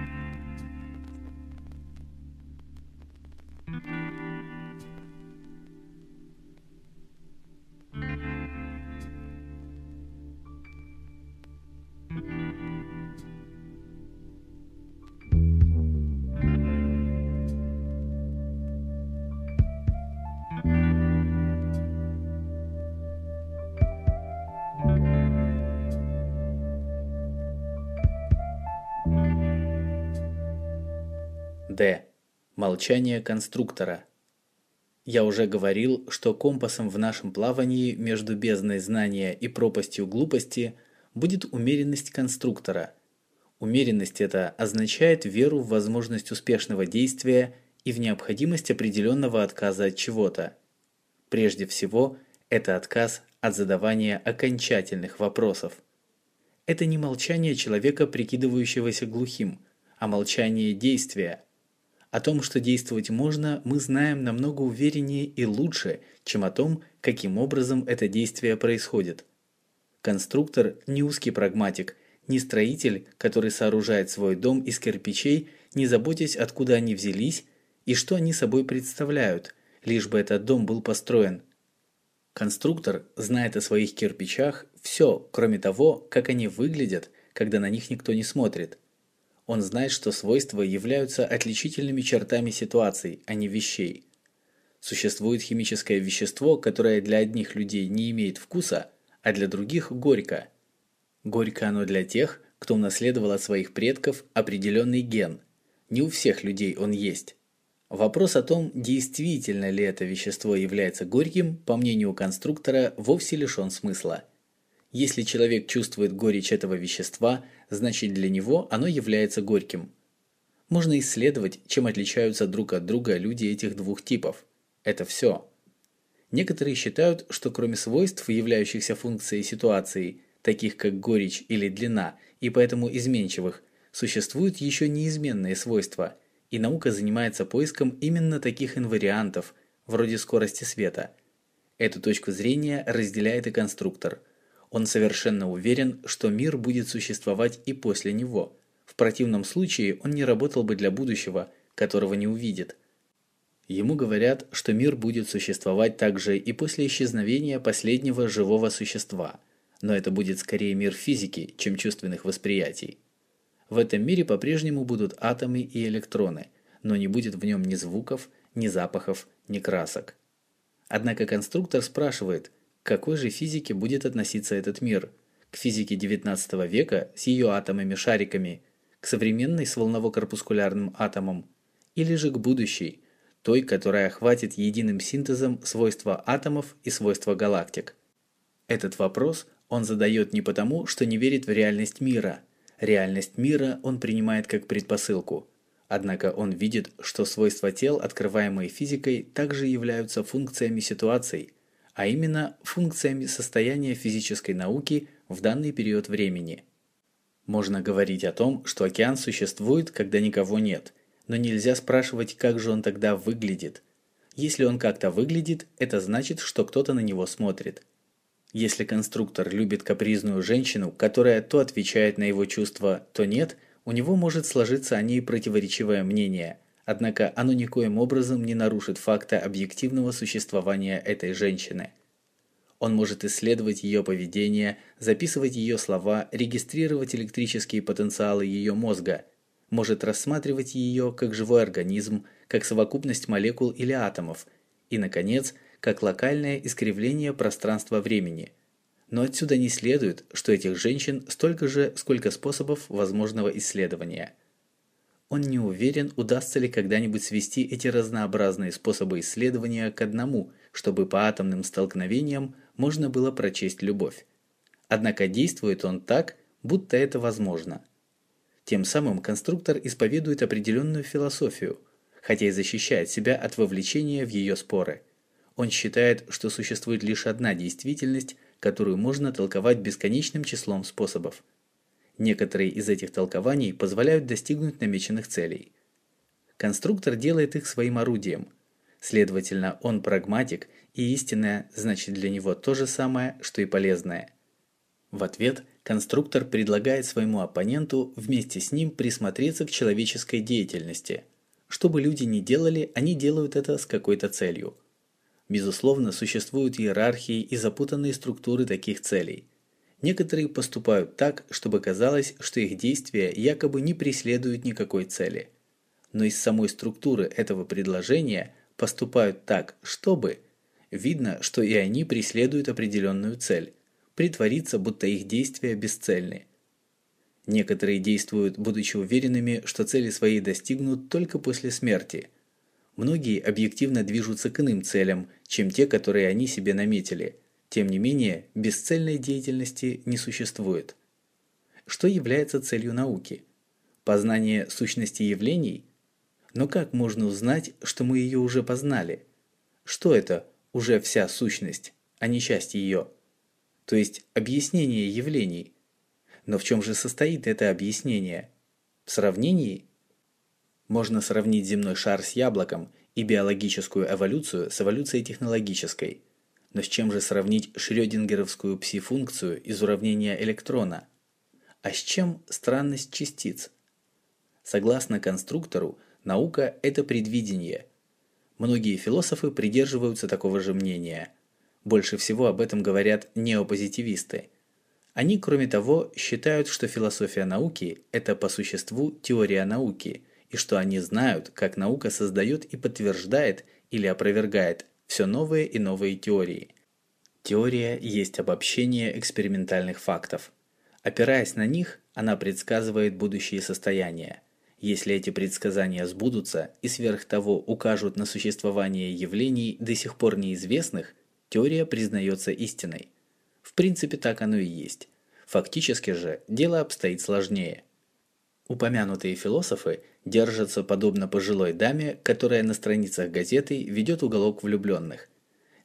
Молчание конструктора. Я уже говорил, что компасом в нашем плавании между бездной знания и пропастью глупости будет умеренность конструктора. Умеренность это означает веру в возможность успешного действия и в необходимость определенного отказа от чего-то. Прежде всего, это отказ от задавания окончательных вопросов. Это не молчание человека, прикидывающегося глухим, а молчание действия – о том, что действовать можно, мы знаем намного увереннее и лучше, чем о том, каким образом это действие происходит. Конструктор не узкий прагматик, не строитель, который сооружает свой дом из кирпичей, не заботясь, откуда они взялись и что они собой представляют, лишь бы этот дом был построен. Конструктор знает о своих кирпичах все, кроме того, как они выглядят, когда на них никто не смотрит. Он знает, что свойства являются отличительными чертами ситуаций, а не вещей. Существует химическое вещество, которое для одних людей не имеет вкуса, а для других горько. Горько оно для тех, кто унаследовал от своих предков определенный ген. Не у всех людей он есть. Вопрос о том, действительно ли это вещество является горьким, по мнению конструктора, вовсе лишен смысла. Если человек чувствует горечь этого вещества, значит для него оно является горьким. Можно исследовать, чем отличаются друг от друга люди этих двух типов. Это все. Некоторые считают, что кроме свойств, являющихся функцией ситуации, таких как горечь или длина, и поэтому изменчивых, существуют еще неизменные свойства, и наука занимается поиском именно таких инвариантов, вроде скорости света. Эту точку зрения разделяет и конструктор – он совершенно уверен, что мир будет существовать и после него. В противном случае он не работал бы для будущего, которого не увидит. Ему говорят, что мир будет существовать также и после исчезновения последнего живого существа, но это будет скорее мир физики, чем чувственных восприятий. В этом мире по-прежнему будут атомы и электроны, но не будет в нем ни звуков, ни запахов, ни красок. Однако конструктор спрашивает, к какой же физике будет относиться этот мир? К физике XIX века с ее атомами-шариками, к современной с волново-корпускулярным атомом, или же к будущей, той, которая охватит единым синтезом свойства атомов и свойства галактик. Этот вопрос он задает не потому, что не верит в реальность мира. Реальность мира он принимает как предпосылку. Однако он видит, что свойства тел, открываемые физикой, также являются функциями ситуаций, а именно функциями состояния физической науки в данный период времени. Можно говорить о том, что океан существует, когда никого нет – но нельзя спрашивать, как же он тогда выглядит. Если он как-то выглядит, это значит, что кто-то на него смотрит. Если конструктор любит капризную женщину, которая то отвечает на его чувства, то нет, у него может сложиться о ней противоречивое мнение, однако оно никоим образом не нарушит факта объективного существования этой женщины. Он может исследовать ее поведение, записывать ее слова, регистрировать электрические потенциалы ее мозга – может рассматривать ее как живой организм, как совокупность молекул или атомов, и, наконец, как локальное искривление пространства-времени. Но отсюда не следует, что этих женщин столько же, сколько способов возможного исследования. Он не уверен, удастся ли когда-нибудь свести эти разнообразные способы исследования к одному, чтобы по атомным столкновениям можно было прочесть любовь. Однако действует он так, будто это возможно – тем самым конструктор исповедует определенную философию, хотя и защищает себя от вовлечения в ее споры. Он считает, что существует лишь одна действительность, которую можно толковать бесконечным числом способов. Некоторые из этих толкований позволяют достигнуть намеченных целей. Конструктор делает их своим орудием. Следовательно, он прагматик, и истинное значит для него то же самое, что и полезное. В ответ конструктор предлагает своему оппоненту вместе с ним присмотреться к человеческой деятельности. Что бы люди ни делали, они делают это с какой-то целью. Безусловно, существуют иерархии и запутанные структуры таких целей. Некоторые поступают так, чтобы казалось, что их действия якобы не преследуют никакой цели. Но из самой структуры этого предложения поступают так, чтобы видно, что и они преследуют определенную цель притвориться, будто их действия бесцельны. Некоторые действуют, будучи уверенными, что цели свои достигнут только после смерти. Многие объективно движутся к иным целям, чем те, которые они себе наметили. Тем не менее, бесцельной деятельности не существует. Что является целью науки? Познание сущности явлений? Но как можно узнать, что мы ее уже познали? Что это уже вся сущность, а не часть ее? то есть объяснение явлений. Но в чем же состоит это объяснение? В сравнении? Можно сравнить земной шар с яблоком и биологическую эволюцию с эволюцией технологической. Но с чем же сравнить шрёдингеровскую пси-функцию из уравнения электрона? А с чем странность частиц? Согласно конструктору, наука – это предвидение. Многие философы придерживаются такого же мнения – больше всего об этом говорят неопозитивисты. Они, кроме того, считают, что философия науки – это по существу теория науки, и что они знают, как наука создает и подтверждает или опровергает все новые и новые теории. Теория есть обобщение экспериментальных фактов. Опираясь на них, она предсказывает будущие состояния. Если эти предсказания сбудутся и сверх того укажут на существование явлений до сих пор неизвестных – теория признается истиной. В принципе, так оно и есть. Фактически же дело обстоит сложнее. Упомянутые философы держатся подобно пожилой даме, которая на страницах газеты ведет уголок влюбленных.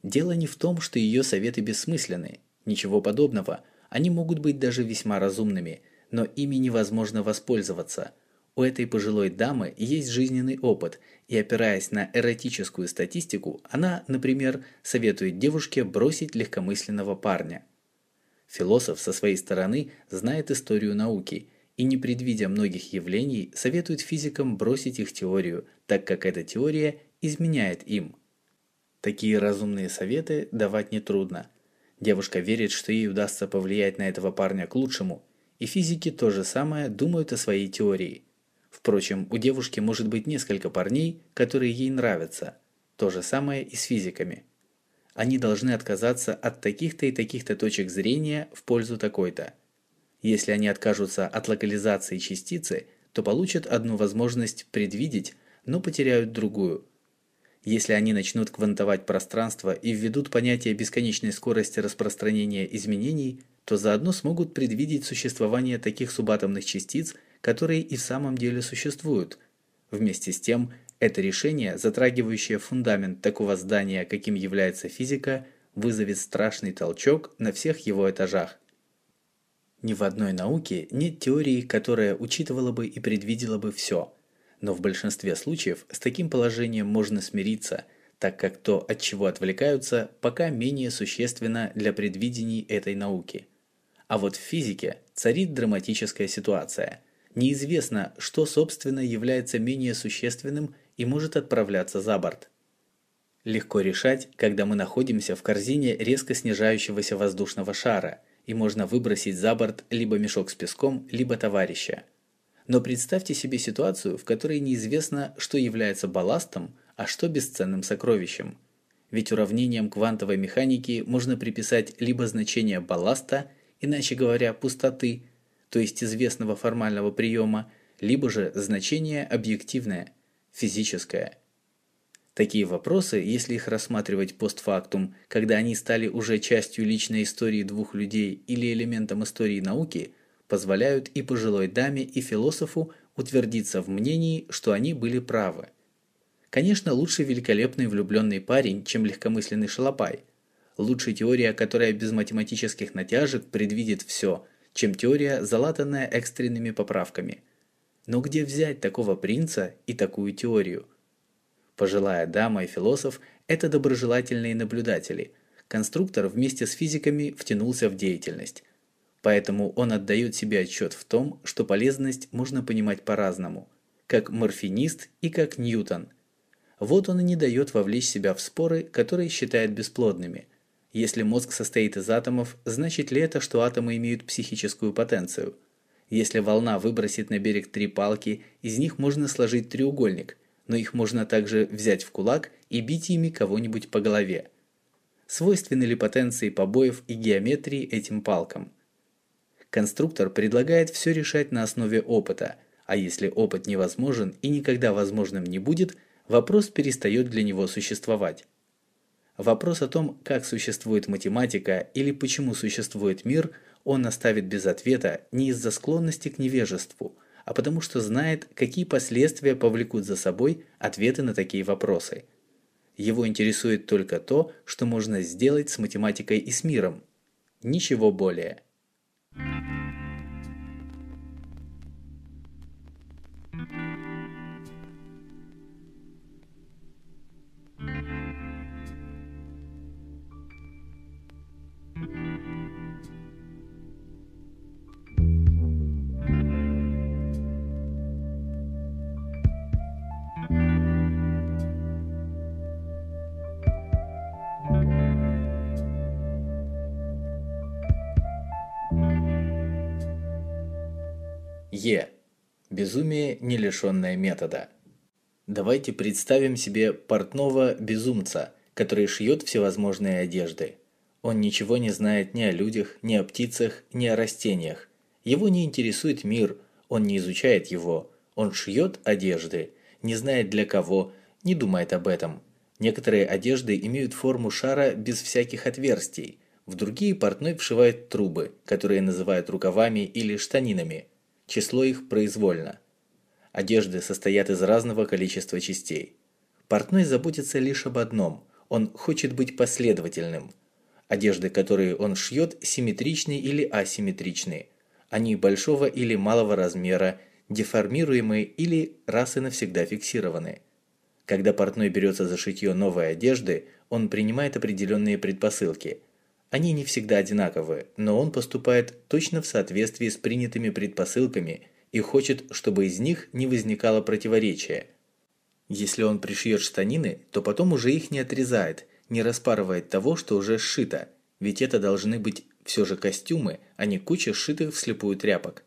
Дело не в том, что ее советы бессмысленны, ничего подобного, они могут быть даже весьма разумными, но ими невозможно воспользоваться – у этой пожилой дамы есть жизненный опыт, и опираясь на эротическую статистику, она, например, советует девушке бросить легкомысленного парня. Философ со своей стороны знает историю науки и, не предвидя многих явлений, советует физикам бросить их теорию, так как эта теория изменяет им. Такие разумные советы давать нетрудно. Девушка верит, что ей удастся повлиять на этого парня к лучшему, и физики то же самое думают о своей теории – Впрочем, у девушки может быть несколько парней, которые ей нравятся. То же самое и с физиками. Они должны отказаться от таких-то и таких-то точек зрения в пользу такой-то. Если они откажутся от локализации частицы, то получат одну возможность предвидеть, но потеряют другую. Если они начнут квантовать пространство и введут понятие бесконечной скорости распространения изменений, то заодно смогут предвидеть существование таких субатомных частиц, которые и в самом деле существуют. Вместе с тем, это решение, затрагивающее фундамент такого здания, каким является физика, вызовет страшный толчок на всех его этажах. Ни в одной науке нет теории, которая учитывала бы и предвидела бы все. Но в большинстве случаев с таким положением можно смириться, так как то, от чего отвлекаются, пока менее существенно для предвидений этой науки. А вот в физике царит драматическая ситуация. Неизвестно, что собственно является менее существенным и может отправляться за борт. Легко решать, когда мы находимся в корзине резко снижающегося воздушного шара, и можно выбросить за борт либо мешок с песком, либо товарища. Но представьте себе ситуацию, в которой неизвестно, что является балластом, а что бесценным сокровищем. Ведь уравнением квантовой механики можно приписать либо значение балласта, иначе говоря, пустоты, то есть известного формального приема, либо же значение объективное – физическое. Такие вопросы, если их рассматривать постфактум, когда они стали уже частью личной истории двух людей или элементом истории науки, позволяют и пожилой даме, и философу утвердиться в мнении, что они были правы. Конечно, лучше великолепный влюбленный парень, чем легкомысленный шалопай. Лучше теория, которая без математических натяжек предвидит все, чем теория, залатанная экстренными поправками – но где взять такого принца и такую теорию? Пожилая дама и философ – это доброжелательные наблюдатели. Конструктор вместе с физиками втянулся в деятельность. Поэтому он отдает себе отчет в том, что полезность можно понимать по-разному, как морфинист и как Ньютон. Вот он и не дает вовлечь себя в споры, которые считает бесплодными. Если мозг состоит из атомов, значит ли это, что атомы имеют психическую потенцию – если волна выбросит на берег три палки, из них можно сложить треугольник, но их можно также взять в кулак и бить ими кого-нибудь по голове. Свойственны ли потенции побоев и геометрии этим палкам? Конструктор предлагает все решать на основе опыта, а если опыт невозможен и никогда возможным не будет, вопрос перестает для него существовать. Вопрос о том, как существует математика или почему существует мир – он оставит без ответа не из-за склонности к невежеству, а потому что знает, какие последствия повлекут за собой ответы на такие вопросы. Его интересует только то, что можно сделать с математикой и с миром. Ничего более. Е. Безумие, не лишенное метода. Давайте представим себе портного безумца, который шьет всевозможные одежды. Он ничего не знает ни о людях, ни о птицах, ни о растениях. Его не интересует мир, он не изучает его. Он шьет одежды, не знает для кого, не думает об этом. Некоторые одежды имеют форму шара без всяких отверстий, в другие портной вшивает трубы, которые называют рукавами или штанинами – число их произвольно. Одежды состоят из разного количества частей. Портной заботится лишь об одном – он хочет быть последовательным. Одежды, которые он шьет, симметричны или асимметричны. Они большого или малого размера, деформируемые или раз и навсегда фиксированы. Когда портной берется за шитье новой одежды, он принимает определенные предпосылки – они не всегда одинаковы, но он поступает точно в соответствии с принятыми предпосылками и хочет, чтобы из них не возникало противоречия. Если он пришьет штанины, то потом уже их не отрезает, не распарывает того, что уже сшито, ведь это должны быть все же костюмы, а не куча сшитых вслепую тряпок.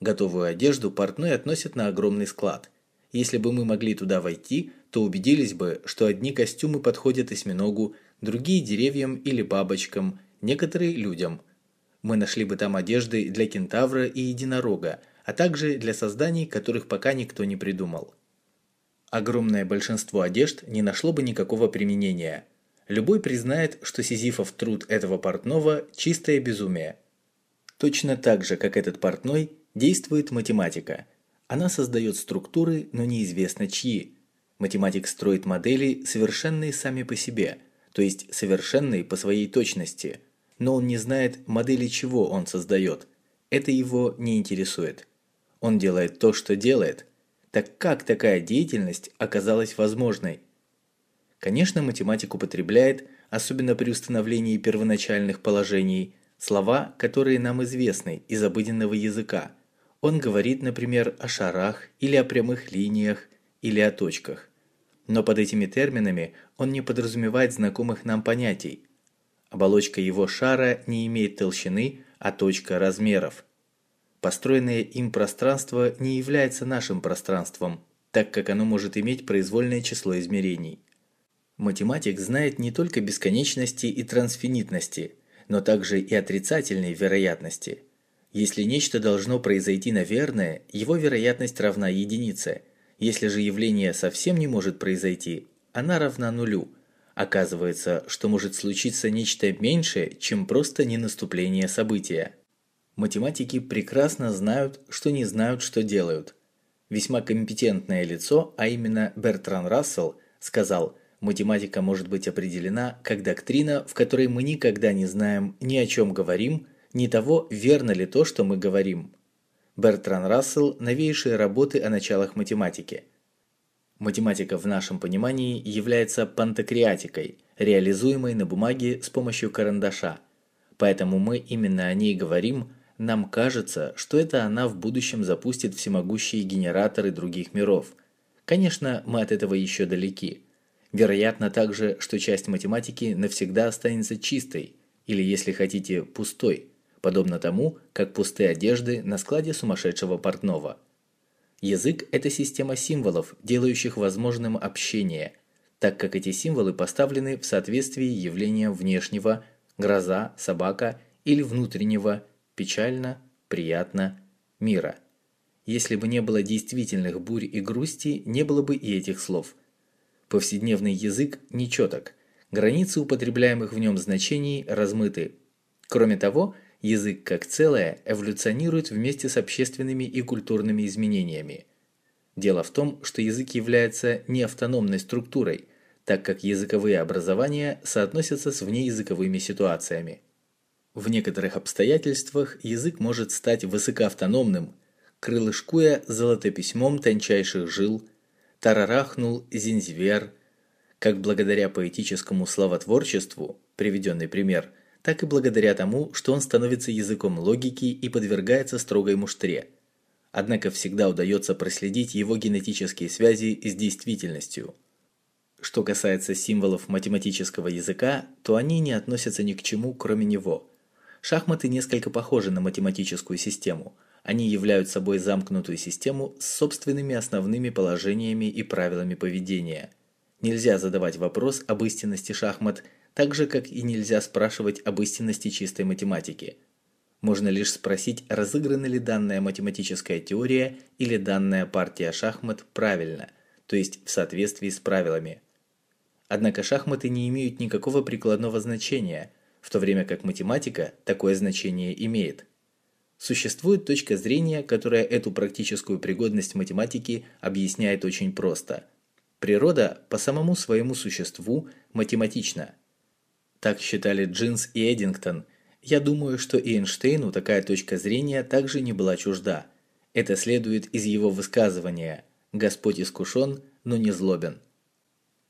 Готовую одежду портной относят на огромный склад. Если бы мы могли туда войти, то убедились бы, что одни костюмы подходят осьминогу, другие деревьям или бабочкам, некоторые людям. Мы нашли бы там одежды для кентавра и единорога, а также для созданий, которых пока никто не придумал. Огромное большинство одежд не нашло бы никакого применения. Любой признает, что Сизифов труд этого портного – чистое безумие. Точно так же, как этот портной, действует математика. Она создает структуры, но неизвестно чьи. Математик строит модели, совершенные сами по себе, то есть совершенные по своей точности, но он не знает модели чего он создает. Это его не интересует. Он делает то, что делает. Так как такая деятельность оказалась возможной? Конечно, математик употребляет, особенно при установлении первоначальных положений, слова, которые нам известны из обыденного языка. Он говорит, например, о шарах или о прямых линиях или о точках. Но под этими терминами он не подразумевает знакомых нам понятий. Оболочка его шара не имеет толщины, а точка размеров. Построенное им пространство не является нашим пространством, так как оно может иметь произвольное число измерений. Математик знает не только бесконечности и трансфинитности, но также и отрицательной вероятности. Если нечто должно произойти наверное, его вероятность равна единице. Если же явление совсем не может произойти, она равна нулю. Оказывается, что может случиться нечто меньшее, чем просто ненаступление события. Математики прекрасно знают, что не знают, что делают. Весьма компетентное лицо, а именно Бертран Рассел, сказал, математика может быть определена как доктрина, в которой мы никогда не знаем ни о чем говорим, ни того, верно ли то, что мы говорим. Бертран Рассел – новейшие работы о началах математики. Математика в нашем понимании является пантокреатикой, реализуемой на бумаге с помощью карандаша. Поэтому мы именно о ней говорим – нам кажется, что это она в будущем запустит всемогущие генераторы других миров. Конечно, мы от этого еще далеки. Вероятно также, что часть математики навсегда останется чистой, или, если хотите, пустой, подобно тому, как пустые одежды на складе сумасшедшего портного. Язык – это система символов, делающих возможным общение, так как эти символы поставлены в соответствии явлениям внешнего – гроза, собака или внутреннего – печально, приятно, мира. Если бы не было действительных бурь и грусти, не было бы и этих слов. Повседневный язык нечеток, границы употребляемых в нем значений размыты. Кроме того, язык как целое эволюционирует вместе с общественными и культурными изменениями. Дело в том, что язык является не автономной структурой, так как языковые образования соотносятся с внеязыковыми ситуациями. В некоторых обстоятельствах язык может стать высокоавтономным, крылышкуя золотописьмом тончайших жил, тарарахнул зинзвер, как благодаря поэтическому словотворчеству, приведенный пример, так и благодаря тому, что он становится языком логики и подвергается строгой муштре. Однако всегда удается проследить его генетические связи с действительностью. Что касается символов математического языка, то они не относятся ни к чему, кроме него – Шахматы несколько похожи на математическую систему. Они являются собой замкнутую систему с собственными основными положениями и правилами поведения. Нельзя задавать вопрос об истинности шахмат, так же как и нельзя спрашивать об истинности чистой математики. Можно лишь спросить, разыграна ли данная математическая теория или данная партия шахмат правильно, то есть в соответствии с правилами. Однако шахматы не имеют никакого прикладного значения – в то время как математика такое значение имеет. Существует точка зрения, которая эту практическую пригодность математики объясняет очень просто. Природа по самому своему существу математична. Так считали Джинс и Эдингтон. Я думаю, что и Эйнштейну такая точка зрения также не была чужда. Это следует из его высказывания «Господь искушен, но не злобен».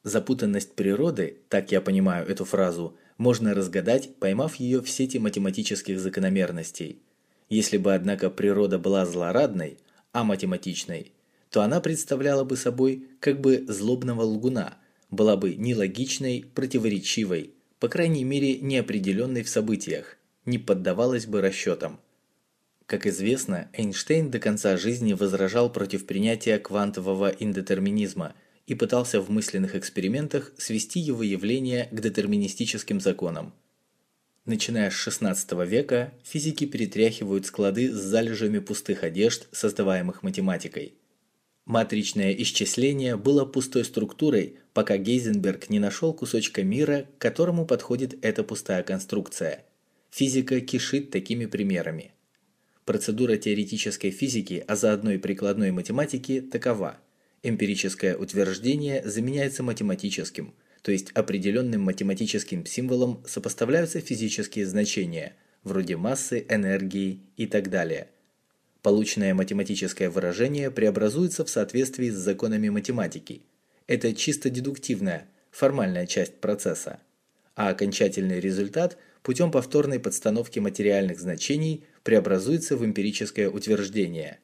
Запутанность природы, так я понимаю эту фразу, можно разгадать, поймав ее в сети математических закономерностей. Если бы, однако, природа была злорадной, а математичной, то она представляла бы собой как бы злобного лгуна, была бы нелогичной, противоречивой, по крайней мере неопределенной в событиях, не поддавалась бы расчетам. Как известно, Эйнштейн до конца жизни возражал против принятия квантового индетерминизма и пытался в мысленных экспериментах свести его явление к детерминистическим законам. Начиная с XVI века, физики перетряхивают склады с залежами пустых одежд, создаваемых математикой. Матричное исчисление было пустой структурой, пока Гейзенберг не нашел кусочка мира, к которому подходит эта пустая конструкция. Физика кишит такими примерами. Процедура теоретической физики, а заодно и прикладной математики такова. Эмпирическое утверждение заменяется математическим, то есть определенным математическим символом сопоставляются физические значения, вроде массы, энергии и так далее. Полученное математическое выражение преобразуется в соответствии с законами математики. Это чисто дедуктивная, формальная часть процесса. А окончательный результат путем повторной подстановки материальных значений преобразуется в эмпирическое утверждение.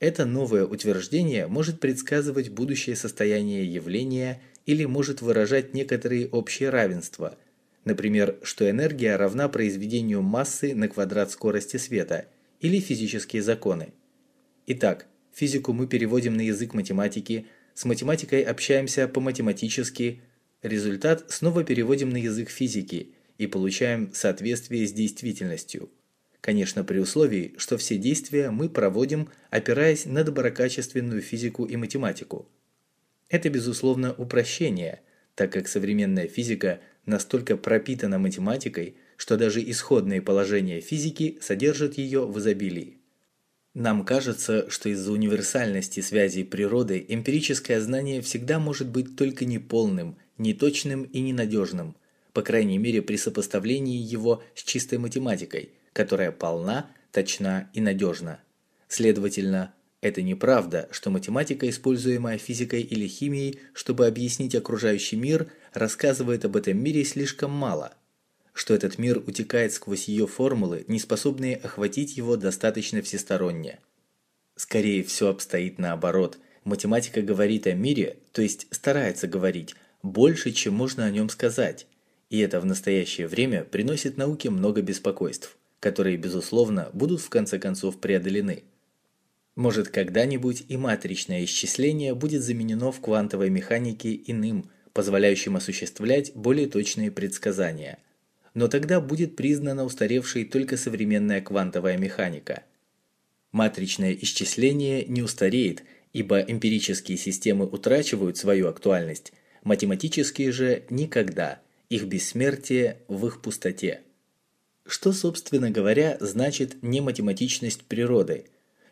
Это новое утверждение может предсказывать будущее состояние явления или может выражать некоторые общие равенства, например, что энергия равна произведению массы на квадрат скорости света или физические законы. Итак, физику мы переводим на язык математики, с математикой общаемся по-математически, результат снова переводим на язык физики и получаем соответствие с действительностью – Конечно, при условии, что все действия мы проводим, опираясь на доброкачественную физику и математику. Это, безусловно, упрощение, так как современная физика настолько пропитана математикой, что даже исходные положения физики содержат ее в изобилии. Нам кажется, что из-за универсальности связей природы эмпирическое знание всегда может быть только неполным, неточным и ненадежным, по крайней мере при сопоставлении его с чистой математикой – которая полна, точна и надежна. Следовательно, это неправда, что математика, используемая физикой или химией, чтобы объяснить окружающий мир, рассказывает об этом мире слишком мало, что этот мир утекает сквозь ее формулы, не способные охватить его достаточно всесторонне. Скорее все обстоит наоборот. Математика говорит о мире, то есть старается говорить, больше, чем можно о нем сказать. И это в настоящее время приносит науке много беспокойств которые, безусловно, будут в конце концов преодолены. Может, когда-нибудь и матричное исчисление будет заменено в квантовой механике иным, позволяющим осуществлять более точные предсказания. Но тогда будет признана устаревшей только современная квантовая механика. Матричное исчисление не устареет, ибо эмпирические системы утрачивают свою актуальность, математические же никогда, их бессмертие в их пустоте. Что, собственно говоря, значит нематематичность природы?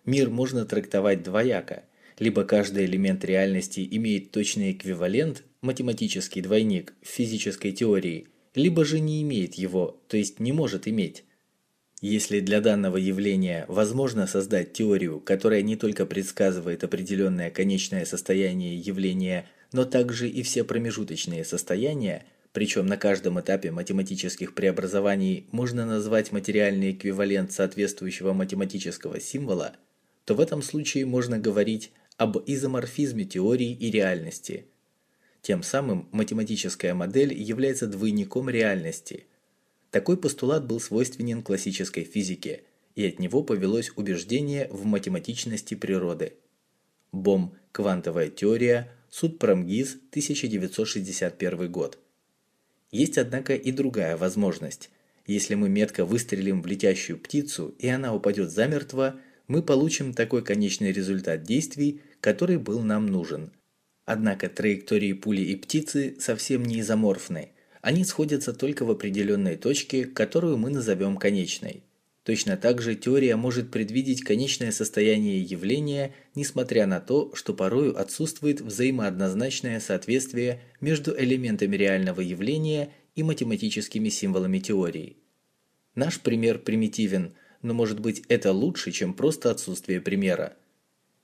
Мир можно трактовать двояко. Либо каждый элемент реальности имеет точный эквивалент, математический двойник, в физической теории, либо же не имеет его, то есть не может иметь. Если для данного явления возможно создать теорию, которая не только предсказывает определенное конечное состояние явления, но также и все промежуточные состояния, причем на каждом этапе математических преобразований можно назвать материальный эквивалент соответствующего математического символа, то в этом случае можно говорить об изоморфизме теории и реальности. Тем самым математическая модель является двойником реальности. Такой постулат был свойственен классической физике, и от него повелось убеждение в математичности природы. Бом. Квантовая теория. Суд Промгиз. 1961 год. Есть, однако, и другая возможность. Если мы метко выстрелим в летящую птицу, и она упадет замертво, мы получим такой конечный результат действий, который был нам нужен. Однако траектории пули и птицы совсем не изоморфны. Они сходятся только в определенной точке, которую мы назовем конечной. Точно так же теория может предвидеть конечное состояние явления, несмотря на то, что порою отсутствует взаимооднозначное соответствие между элементами реального явления и математическими символами теории. Наш пример примитивен, но может быть это лучше, чем просто отсутствие примера.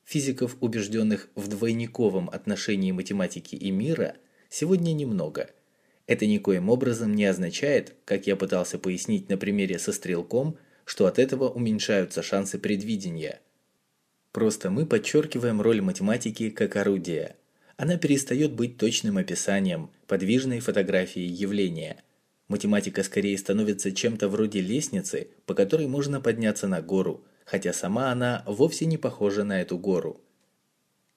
Физиков, убежденных в двойниковом отношении математики и мира, сегодня немного. Это никоим образом не означает, как я пытался пояснить на примере со стрелком – что от этого уменьшаются шансы предвидения. Просто мы подчеркиваем роль математики как орудия. Она перестает быть точным описанием, подвижной фотографией явления. Математика скорее становится чем-то вроде лестницы, по которой можно подняться на гору, хотя сама она вовсе не похожа на эту гору.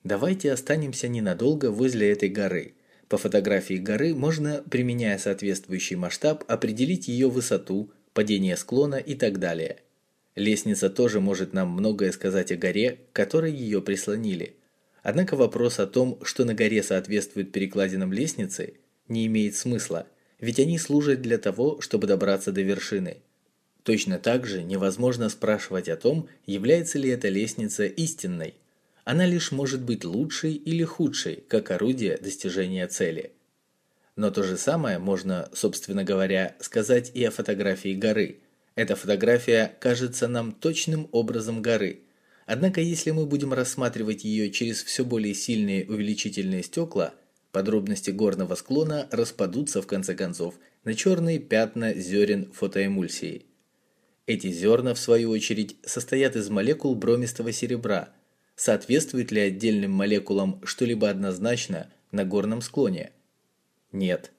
Давайте останемся ненадолго возле этой горы. По фотографии горы можно, применяя соответствующий масштаб, определить ее высоту, падение склона и так далее. Лестница тоже может нам многое сказать о горе, к которой ее прислонили. Однако вопрос о том, что на горе соответствует перекладинам лестницы, не имеет смысла, ведь они служат для того, чтобы добраться до вершины. Точно так же невозможно спрашивать о том, является ли эта лестница истинной. Она лишь может быть лучшей или худшей, как орудие достижения цели. Но то же самое можно, собственно говоря, сказать и о фотографии горы. Эта фотография кажется нам точным образом горы. Однако если мы будем рассматривать ее через все более сильные увеличительные стекла, подробности горного склона распадутся в конце концов на черные пятна зерен фотоэмульсии. Эти зерна, в свою очередь, состоят из молекул бромистого серебра. Соответствует ли отдельным молекулам что-либо однозначно на горном склоне? Нет.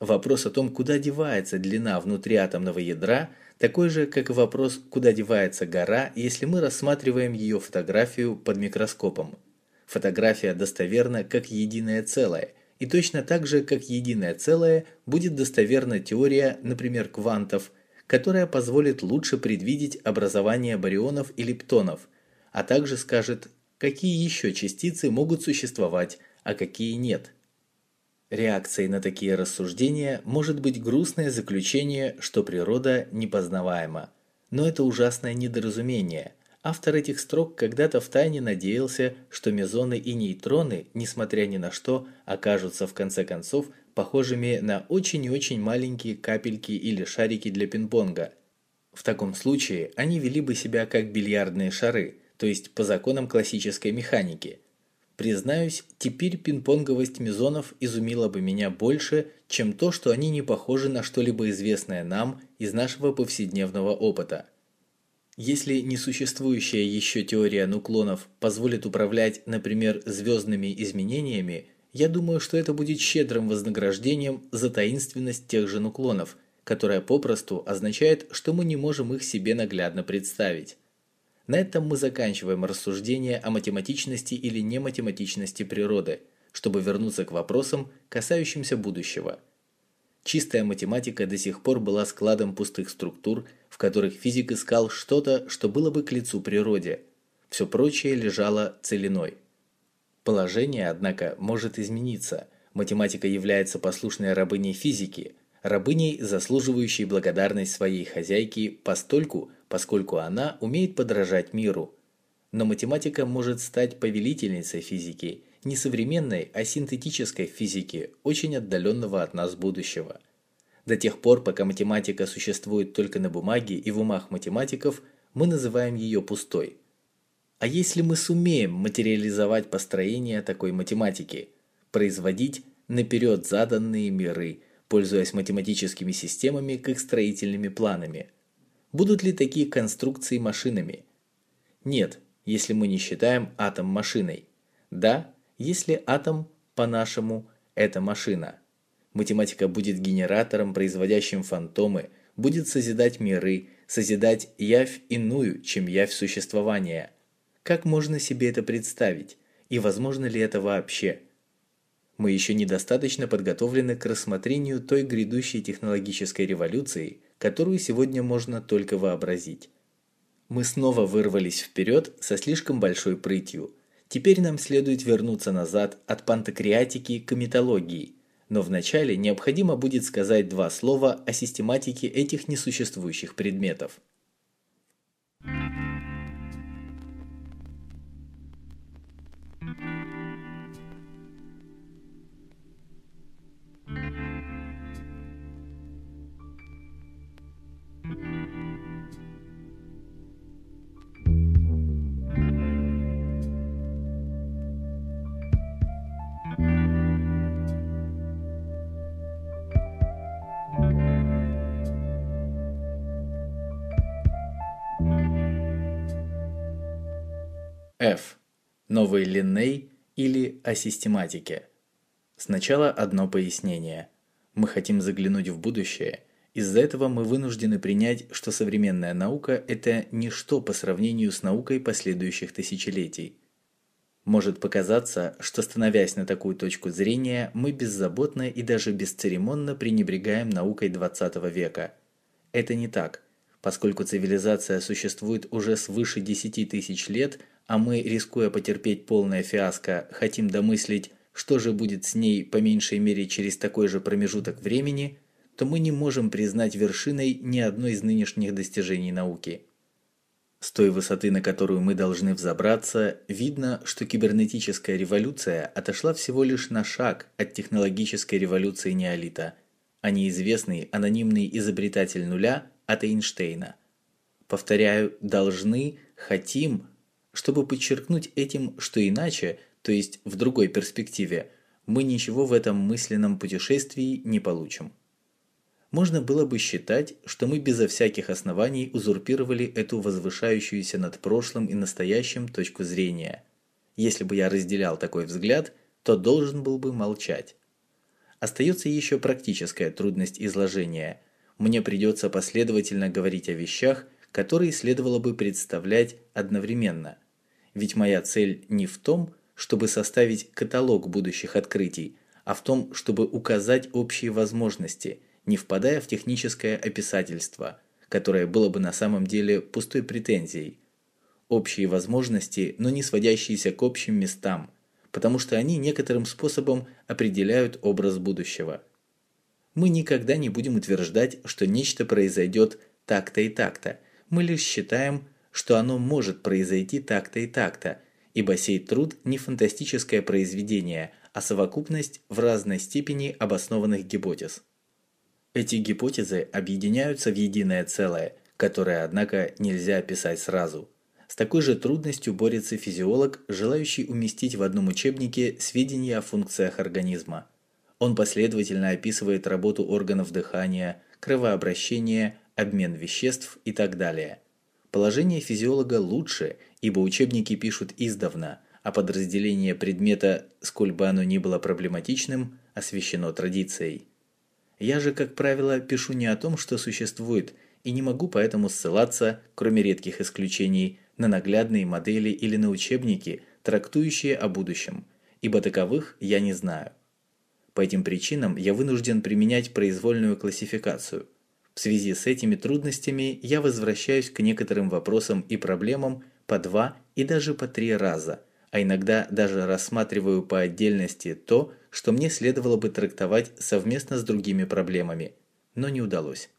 Вопрос о том, куда девается длина внутриатомного ядра, такой же, как и вопрос, куда девается гора, если мы рассматриваем ее фотографию под микроскопом. Фотография достоверна как единое целое, и точно так же, как единое целое, будет достоверна теория, например, квантов – которая позволит лучше предвидеть образование барионов и лептонов, а также скажет, какие еще частицы могут существовать, а какие нет. Реакцией на такие рассуждения может быть грустное заключение, что природа непознаваема. Но это ужасное недоразумение. Автор этих строк когда-то втайне надеялся, что мезоны и нейтроны, несмотря ни на что, окажутся в конце концов похожими на очень и очень маленькие капельки или шарики для пинг-понга. В таком случае они вели бы себя как бильярдные шары, то есть по законам классической механики. Признаюсь, теперь пинг-понговость мезонов изумила бы меня больше, чем то, что они не похожи на что-либо известное нам из нашего повседневного опыта. Если несуществующая еще теория нуклонов позволит управлять, например, звездными изменениями, я думаю, что это будет щедрым вознаграждением за таинственность тех же нуклонов, которая попросту означает, что мы не можем их себе наглядно представить. На этом мы заканчиваем рассуждение о математичности или нематематичности природы, чтобы вернуться к вопросам, касающимся будущего. Чистая математика до сих пор была складом пустых структур, в которых физик искал что-то, что было бы к лицу природе. Все прочее лежало целиной. Положение, однако, может измениться. Математика является послушной рабыней физики, рабыней, заслуживающей благодарность своей хозяйки постольку, поскольку она умеет подражать миру. Но математика может стать повелительницей физики, не современной, а синтетической физики, очень отдаленного от нас будущего. До тех пор, пока математика существует только на бумаге и в умах математиков, мы называем ее пустой – а если мы сумеем материализовать построение такой математики, производить наперед заданные миры, пользуясь математическими системами как строительными планами, будут ли такие конструкции машинами? Нет, если мы не считаем атом машиной. Да, если атом, по-нашему, это машина. Математика будет генератором, производящим фантомы, будет созидать миры, созидать явь иную, чем явь существования – как можно себе это представить? И возможно ли это вообще? Мы еще недостаточно подготовлены к рассмотрению той грядущей технологической революции, которую сегодня можно только вообразить. Мы снова вырвались вперед со слишком большой прытью. Теперь нам следует вернуться назад от пантокреатики к металлогии. Но вначале необходимо будет сказать два слова о систематике этих несуществующих предметов. F. Новый Линней или о систематике. Сначала одно пояснение. Мы хотим заглянуть в будущее, Из-за этого мы вынуждены принять, что современная наука – это ничто по сравнению с наукой последующих тысячелетий. Может показаться, что становясь на такую точку зрения, мы беззаботно и даже бесцеремонно пренебрегаем наукой 20 века. Это не так, поскольку цивилизация существует уже свыше 10 тысяч лет, а мы, рискуя потерпеть полное фиаско, хотим домыслить, что же будет с ней по меньшей мере через такой же промежуток времени, то мы не можем признать вершиной ни одной из нынешних достижений науки. С той высоты, на которую мы должны взобраться, видно, что кибернетическая революция отошла всего лишь на шаг от технологической революции неолита, а неизвестный анонимный изобретатель нуля от Эйнштейна. Повторяю, должны, хотим, чтобы подчеркнуть этим, что иначе, то есть в другой перспективе, мы ничего в этом мысленном путешествии не получим можно было бы считать, что мы безо всяких оснований узурпировали эту возвышающуюся над прошлым и настоящим точку зрения. Если бы я разделял такой взгляд, то должен был бы молчать. Остается еще практическая трудность изложения. Мне придется последовательно говорить о вещах, которые следовало бы представлять одновременно. Ведь моя цель не в том, чтобы составить каталог будущих открытий, а в том, чтобы указать общие возможности – не впадая в техническое описательство, которое было бы на самом деле пустой претензией. Общие возможности, но не сводящиеся к общим местам, потому что они некоторым способом определяют образ будущего. Мы никогда не будем утверждать, что нечто произойдет так-то и так-то. Мы лишь считаем, что оно может произойти так-то и так-то, ибо сей труд не фантастическое произведение, а совокупность в разной степени обоснованных гипотез. Эти гипотезы объединяются в единое целое, которое, однако, нельзя описать сразу. С такой же трудностью борется физиолог, желающий уместить в одном учебнике сведения о функциях организма. Он последовательно описывает работу органов дыхания, кровообращения, обмен веществ и так далее. Положение физиолога лучше, ибо учебники пишут издавна, а подразделение предмета, сколь бы оно ни было проблематичным, освещено традицией. Я же, как правило, пишу не о том, что существует, и не могу поэтому ссылаться, кроме редких исключений, на наглядные модели или на учебники, трактующие о будущем, ибо таковых я не знаю. По этим причинам я вынужден применять произвольную классификацию. В связи с этими трудностями я возвращаюсь к некоторым вопросам и проблемам по два и даже по три раза – а иногда даже рассматриваю по отдельности то, что мне следовало бы трактовать совместно с другими проблемами, но не удалось.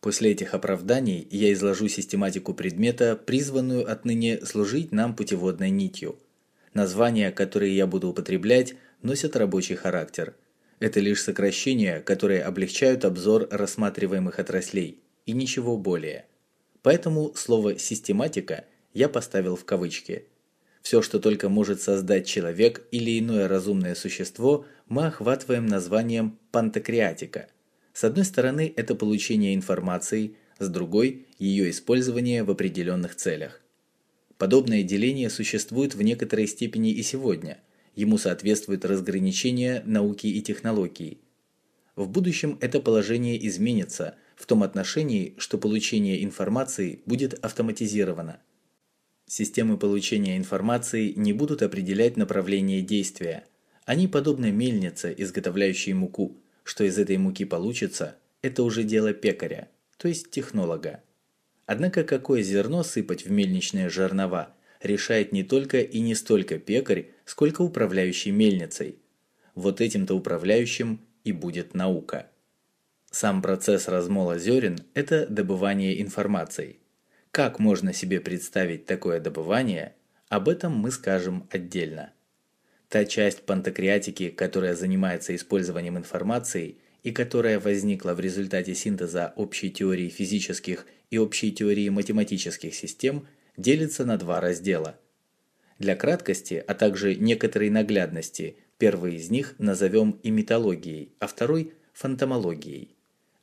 После этих оправданий я изложу систематику предмета, призванную отныне служить нам путеводной нитью. Названия, которые я буду употреблять, носят рабочий характер. Это лишь сокращения, которые облегчают обзор рассматриваемых отраслей, и ничего более. Поэтому слово «систематика» я поставил в кавычки – все, что только может создать человек или иное разумное существо, мы охватываем названием пантокреатика. С одной стороны, это получение информации, с другой – ее использование в определенных целях. Подобное деление существует в некоторой степени и сегодня. Ему соответствует разграничение науки и технологии. В будущем это положение изменится в том отношении, что получение информации будет автоматизировано – Системы получения информации не будут определять направление действия. Они подобны мельнице, изготовляющей муку. Что из этой муки получится, это уже дело пекаря, то есть технолога. Однако какое зерно сыпать в мельничные жернова, решает не только и не столько пекарь, сколько управляющий мельницей. Вот этим-то управляющим и будет наука. Сам процесс размола зерен – это добывание информации. Как можно себе представить такое добывание, об этом мы скажем отдельно. Та часть пантокреатики, которая занимается использованием информации и которая возникла в результате синтеза общей теории физических и общей теории математических систем, делится на два раздела. Для краткости, а также некоторой наглядности, первый из них назовем имитологией, а второй – фантомологией.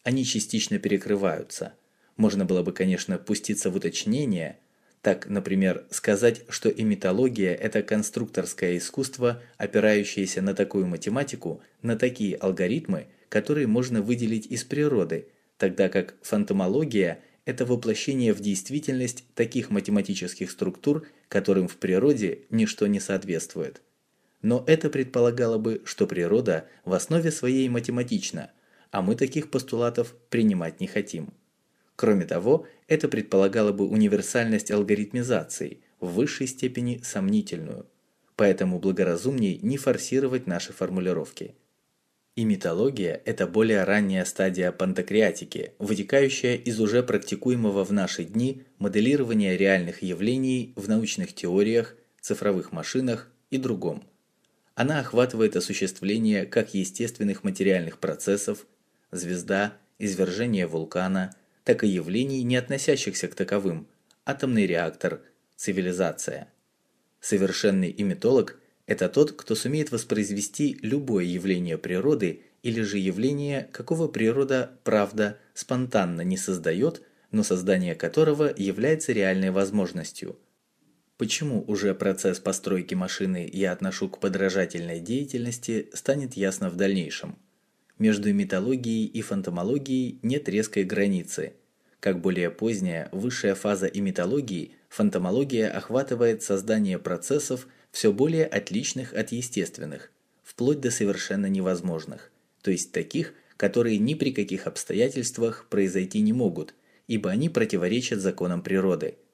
Они частично перекрываются – можно было бы, конечно, пуститься в уточнение, так, например, сказать, что имитология – это конструкторское искусство, опирающееся на такую математику, на такие алгоритмы, которые можно выделить из природы, тогда как фантомология – это воплощение в действительность таких математических структур, которым в природе ничто не соответствует. Но это предполагало бы, что природа в основе своей математична, а мы таких постулатов принимать не хотим. Кроме того, это предполагало бы универсальность алгоритмизации, в высшей степени сомнительную. Поэтому благоразумней не форсировать наши формулировки. И митология – это более ранняя стадия пантокриатики, вытекающая из уже практикуемого в наши дни моделирования реальных явлений в научных теориях, цифровых машинах и другом. Она охватывает осуществление как естественных материальных процессов – звезда, извержение вулкана, так и явлений, не относящихся к таковым – атомный реактор, цивилизация. Совершенный имитолог – это тот, кто сумеет воспроизвести любое явление природы или же явление, какого природа, правда, спонтанно не создает, но создание которого является реальной возможностью – Почему уже процесс постройки машины я отношу к подражательной деятельности, станет ясно в дальнейшем. Между митологией и фантомологией нет резкой границы. Как более поздняя, высшая фаза имитологии, фантомология охватывает создание процессов все более отличных от естественных, вплоть до совершенно невозможных, то есть таких, которые ни при каких обстоятельствах произойти не могут, ибо они противоречат законам природы –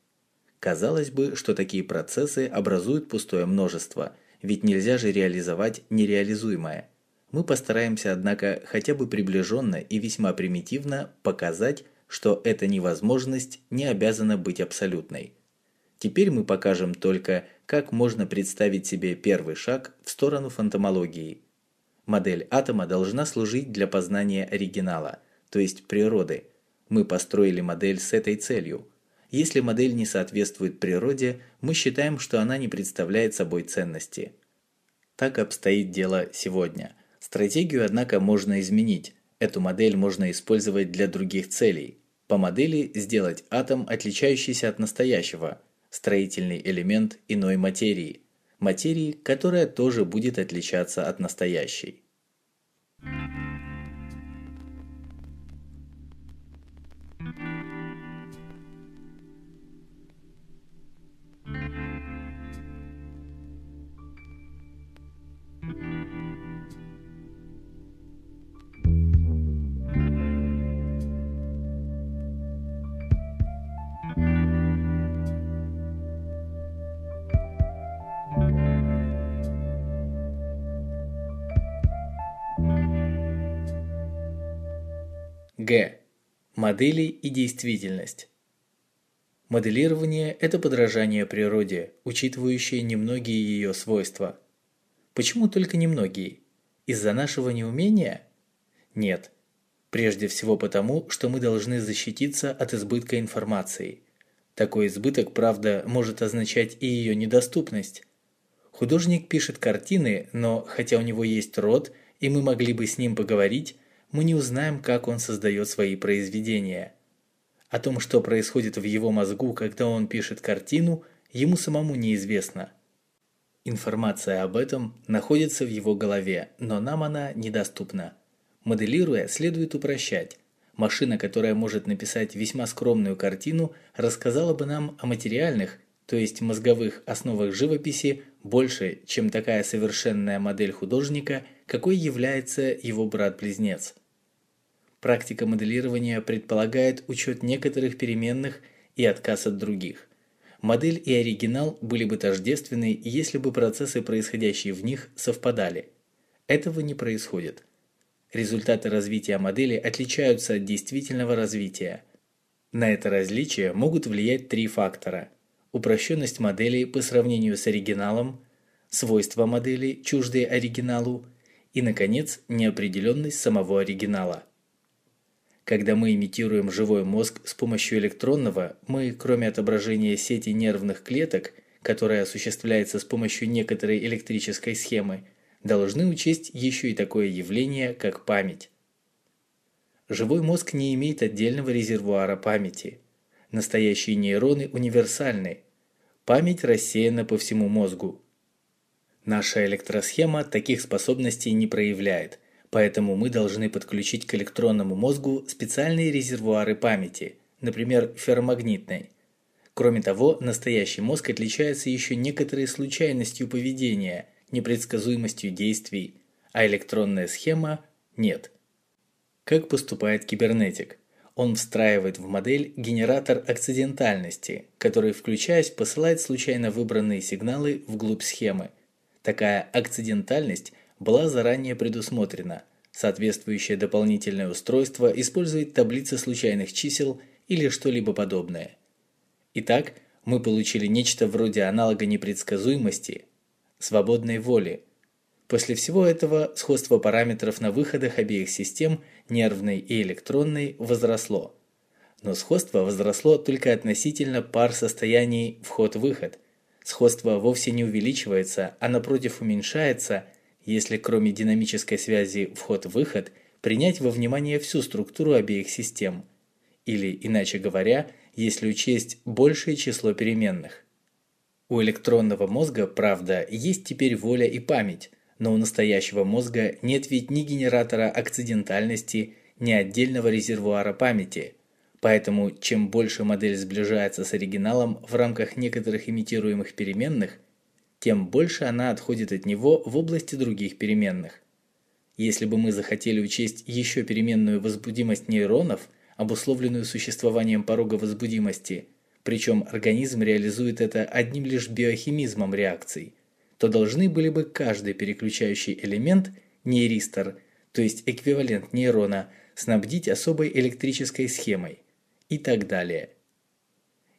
Казалось бы, что такие процессы образуют пустое множество, ведь нельзя же реализовать нереализуемое. Мы постараемся, однако, хотя бы приближенно и весьма примитивно показать, что эта невозможность не обязана быть абсолютной. Теперь мы покажем только, как можно представить себе первый шаг в сторону фантомологии. Модель атома должна служить для познания оригинала, то есть природы. Мы построили модель с этой целью – если модель не соответствует природе, мы считаем, что она не представляет собой ценности. Так обстоит дело сегодня. Стратегию, однако, можно изменить. Эту модель можно использовать для других целей. По модели сделать атом, отличающийся от настоящего, строительный элемент иной материи, материи, которая тоже будет отличаться от настоящей. Г. Модели и действительность. Моделирование – это подражание природе, учитывающее немногие ее свойства. Почему только немногие? Из-за нашего неумения? Нет. Прежде всего потому, что мы должны защититься от избытка информации. Такой избыток, правда, может означать и ее недоступность. Художник пишет картины, но хотя у него есть род, и мы могли бы с ним поговорить, мы не узнаем, как он создает свои произведения. О том, что происходит в его мозгу, когда он пишет картину, ему самому неизвестно. Информация об этом находится в его голове, но нам она недоступна. Моделируя, следует упрощать. Машина, которая может написать весьма скромную картину, рассказала бы нам о материальных, то есть мозговых основах живописи больше, чем такая совершенная модель художника, какой является его брат-близнец. Практика моделирования предполагает учет некоторых переменных и отказ от других. Модель и оригинал были бы тождественны, если бы процессы, происходящие в них, совпадали. Этого не происходит. Результаты развития модели отличаются от действительного развития. На это различие могут влиять три фактора. Упрощенность модели по сравнению с оригиналом, свойства модели, чуждые оригиналу, и, наконец, неопределенность самого оригинала. Когда мы имитируем живой мозг с помощью электронного, мы, кроме отображения сети нервных клеток, которая осуществляется с помощью некоторой электрической схемы, должны учесть еще и такое явление, как память. Живой мозг не имеет отдельного резервуара памяти. Настоящие нейроны универсальны. Память рассеяна по всему мозгу. Наша электросхема таких способностей не проявляет – Поэтому мы должны подключить к электронному мозгу специальные резервуары памяти, например, ферромагнитной. Кроме того, настоящий мозг отличается еще некоторой случайностью поведения, непредсказуемостью действий, а электронная схема – нет. Как поступает кибернетик? Он встраивает в модель генератор акцидентальности, который, включаясь, посылает случайно выбранные сигналы вглубь схемы. Такая акцидентальность была заранее предусмотрена. Соответствующее дополнительное устройство использует таблицы случайных чисел или что-либо подобное. Итак, мы получили нечто вроде аналога непредсказуемости, свободной воли. После всего этого сходство параметров на выходах обеих систем, нервной и электронной, возросло. Но сходство возросло только относительно пар состояний вход-выход. Сходство вовсе не увеличивается, а напротив уменьшается, если кроме динамической связи вход-выход принять во внимание всю структуру обеих систем. Или, иначе говоря, если учесть большее число переменных. У электронного мозга, правда, есть теперь воля и память, но у настоящего мозга нет ведь ни генератора акцидентальности, ни отдельного резервуара памяти. Поэтому чем больше модель сближается с оригиналом в рамках некоторых имитируемых переменных, тем больше она отходит от него в области других переменных. Если бы мы захотели учесть еще переменную возбудимость нейронов, обусловленную существованием порога возбудимости, причем организм реализует это одним лишь биохимизмом реакций, то должны были бы каждый переключающий элемент, нейристор, то есть эквивалент нейрона, снабдить особой электрической схемой и так далее.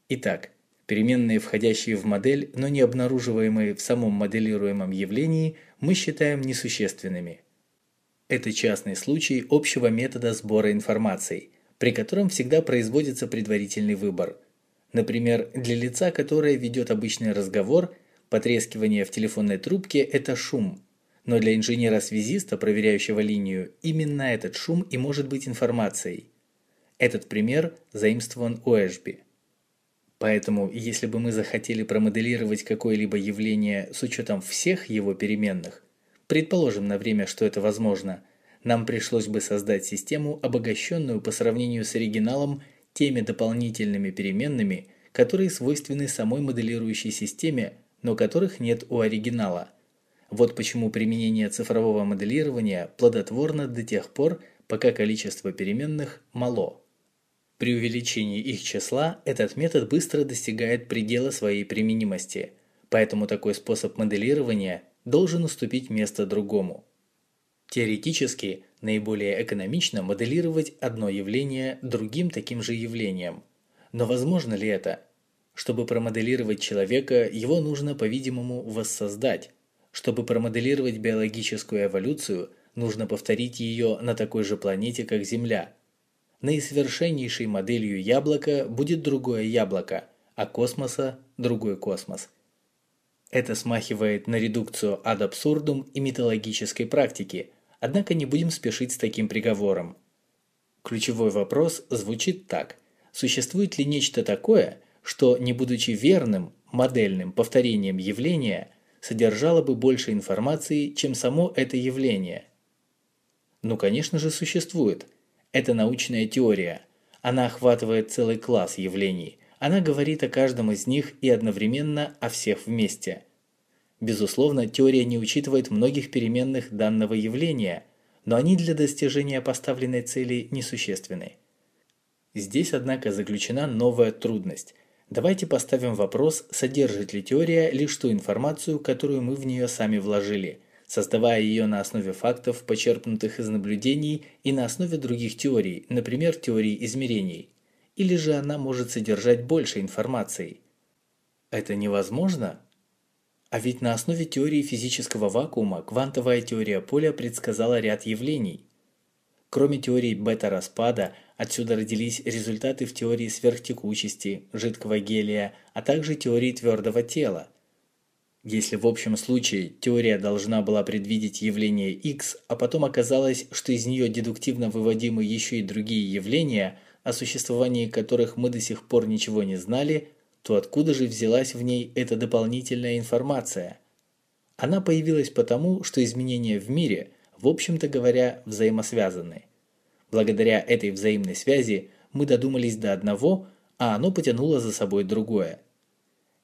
Итак, переменные, входящие в модель, но не обнаруживаемые в самом моделируемом явлении, мы считаем несущественными. Это частный случай общего метода сбора информации, при котором всегда производится предварительный выбор. Например, для лица, которое ведет обычный разговор, потрескивание в телефонной трубке – это шум. Но для инженера-связиста, проверяющего линию, именно этот шум и может быть информацией. Этот пример заимствован у Эшби. Поэтому, если бы мы захотели промоделировать какое-либо явление с учетом всех его переменных, предположим на время, что это возможно – нам пришлось бы создать систему, обогащенную по сравнению с оригиналом теми дополнительными переменными, которые свойственны самой моделирующей системе, но которых нет у оригинала. Вот почему применение цифрового моделирования плодотворно до тех пор, пока количество переменных мало. При увеличении их числа этот метод быстро достигает предела своей применимости, поэтому такой способ моделирования должен уступить место другому. Теоретически наиболее экономично моделировать одно явление другим таким же явлением. Но возможно ли это? Чтобы промоделировать человека, его нужно, по-видимому, воссоздать. Чтобы промоделировать биологическую эволюцию, нужно повторить ее на такой же планете, как Земля. Наисовершеннейшей моделью яблока будет другое яблоко, а космоса – другой космос. Это смахивает на редукцию ad absurdum и митологической практики – Однако не будем спешить с таким приговором. Ключевой вопрос звучит так. Существует ли нечто такое, что, не будучи верным, модельным повторением явления, содержало бы больше информации, чем само это явление? Ну, конечно же, существует. Это научная теория. Она охватывает целый класс явлений. Она говорит о каждом из них и одновременно о всех вместе – Безусловно, теория не учитывает многих переменных данного явления, но они для достижения поставленной цели несущественны. Здесь, однако, заключена новая трудность. Давайте поставим вопрос, содержит ли теория лишь ту информацию, которую мы в нее сами вложили, создавая ее на основе фактов, почерпнутых из наблюдений и на основе других теорий, например, теории измерений. Или же она может содержать больше информации. Это невозможно? А ведь на основе теории физического вакуума квантовая теория поля предсказала ряд явлений. Кроме теории бета-распада, отсюда родились результаты в теории сверхтекучести, жидкого гелия, а также теории твердого тела. Если в общем случае теория должна была предвидеть явление X, а потом оказалось, что из нее дедуктивно выводимы еще и другие явления, о существовании которых мы до сих пор ничего не знали, то откуда же взялась в ней эта дополнительная информация? Она появилась потому, что изменения в мире, в общем-то говоря, взаимосвязаны. Благодаря этой взаимной связи мы додумались до одного, а оно потянуло за собой другое.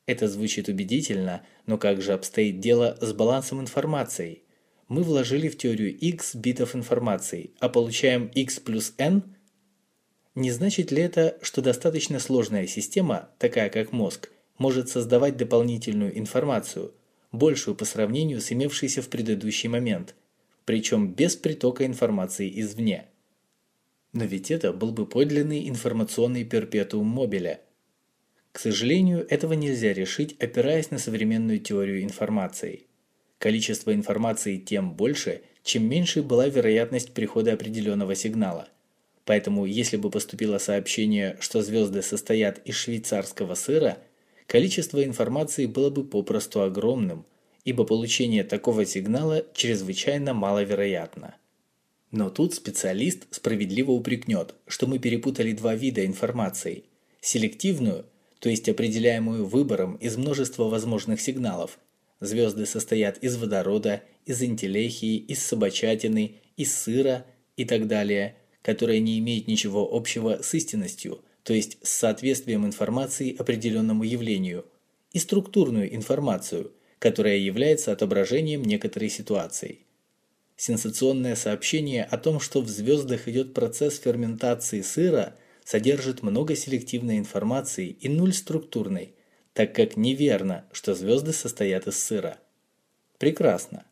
Это звучит убедительно, но как же обстоит дело с балансом информации? Мы вложили в теорию x битов информации, а получаем x плюс n? Не значит ли это, что достаточно сложная система, такая как мозг, может создавать дополнительную информацию, большую по сравнению с имевшейся в предыдущий момент, причем без притока информации извне? Но ведь это был бы подлинный информационный перпетуум мобиля – к сожалению, этого нельзя решить, опираясь на современную теорию информации. Количество информации тем больше, чем меньше была вероятность прихода определенного сигнала. Поэтому, если бы поступило сообщение, что звезды состоят из швейцарского сыра, количество информации было бы попросту огромным, ибо получение такого сигнала чрезвычайно маловероятно. Но тут специалист справедливо упрекнет, что мы перепутали два вида информации – селективную то есть определяемую выбором из множества возможных сигналов. Звезды состоят из водорода, из антилехии, из собачатины, из сыра и так далее, которая не имеет ничего общего с истинностью, то есть с соответствием информации определенному явлению, и структурную информацию, которая является отображением некоторой ситуации. Сенсационное сообщение о том, что в звездах идет процесс ферментации сыра – содержит много селективной информации и нуль структурной, так как неверно, что звезды состоят из сыра. Прекрасно.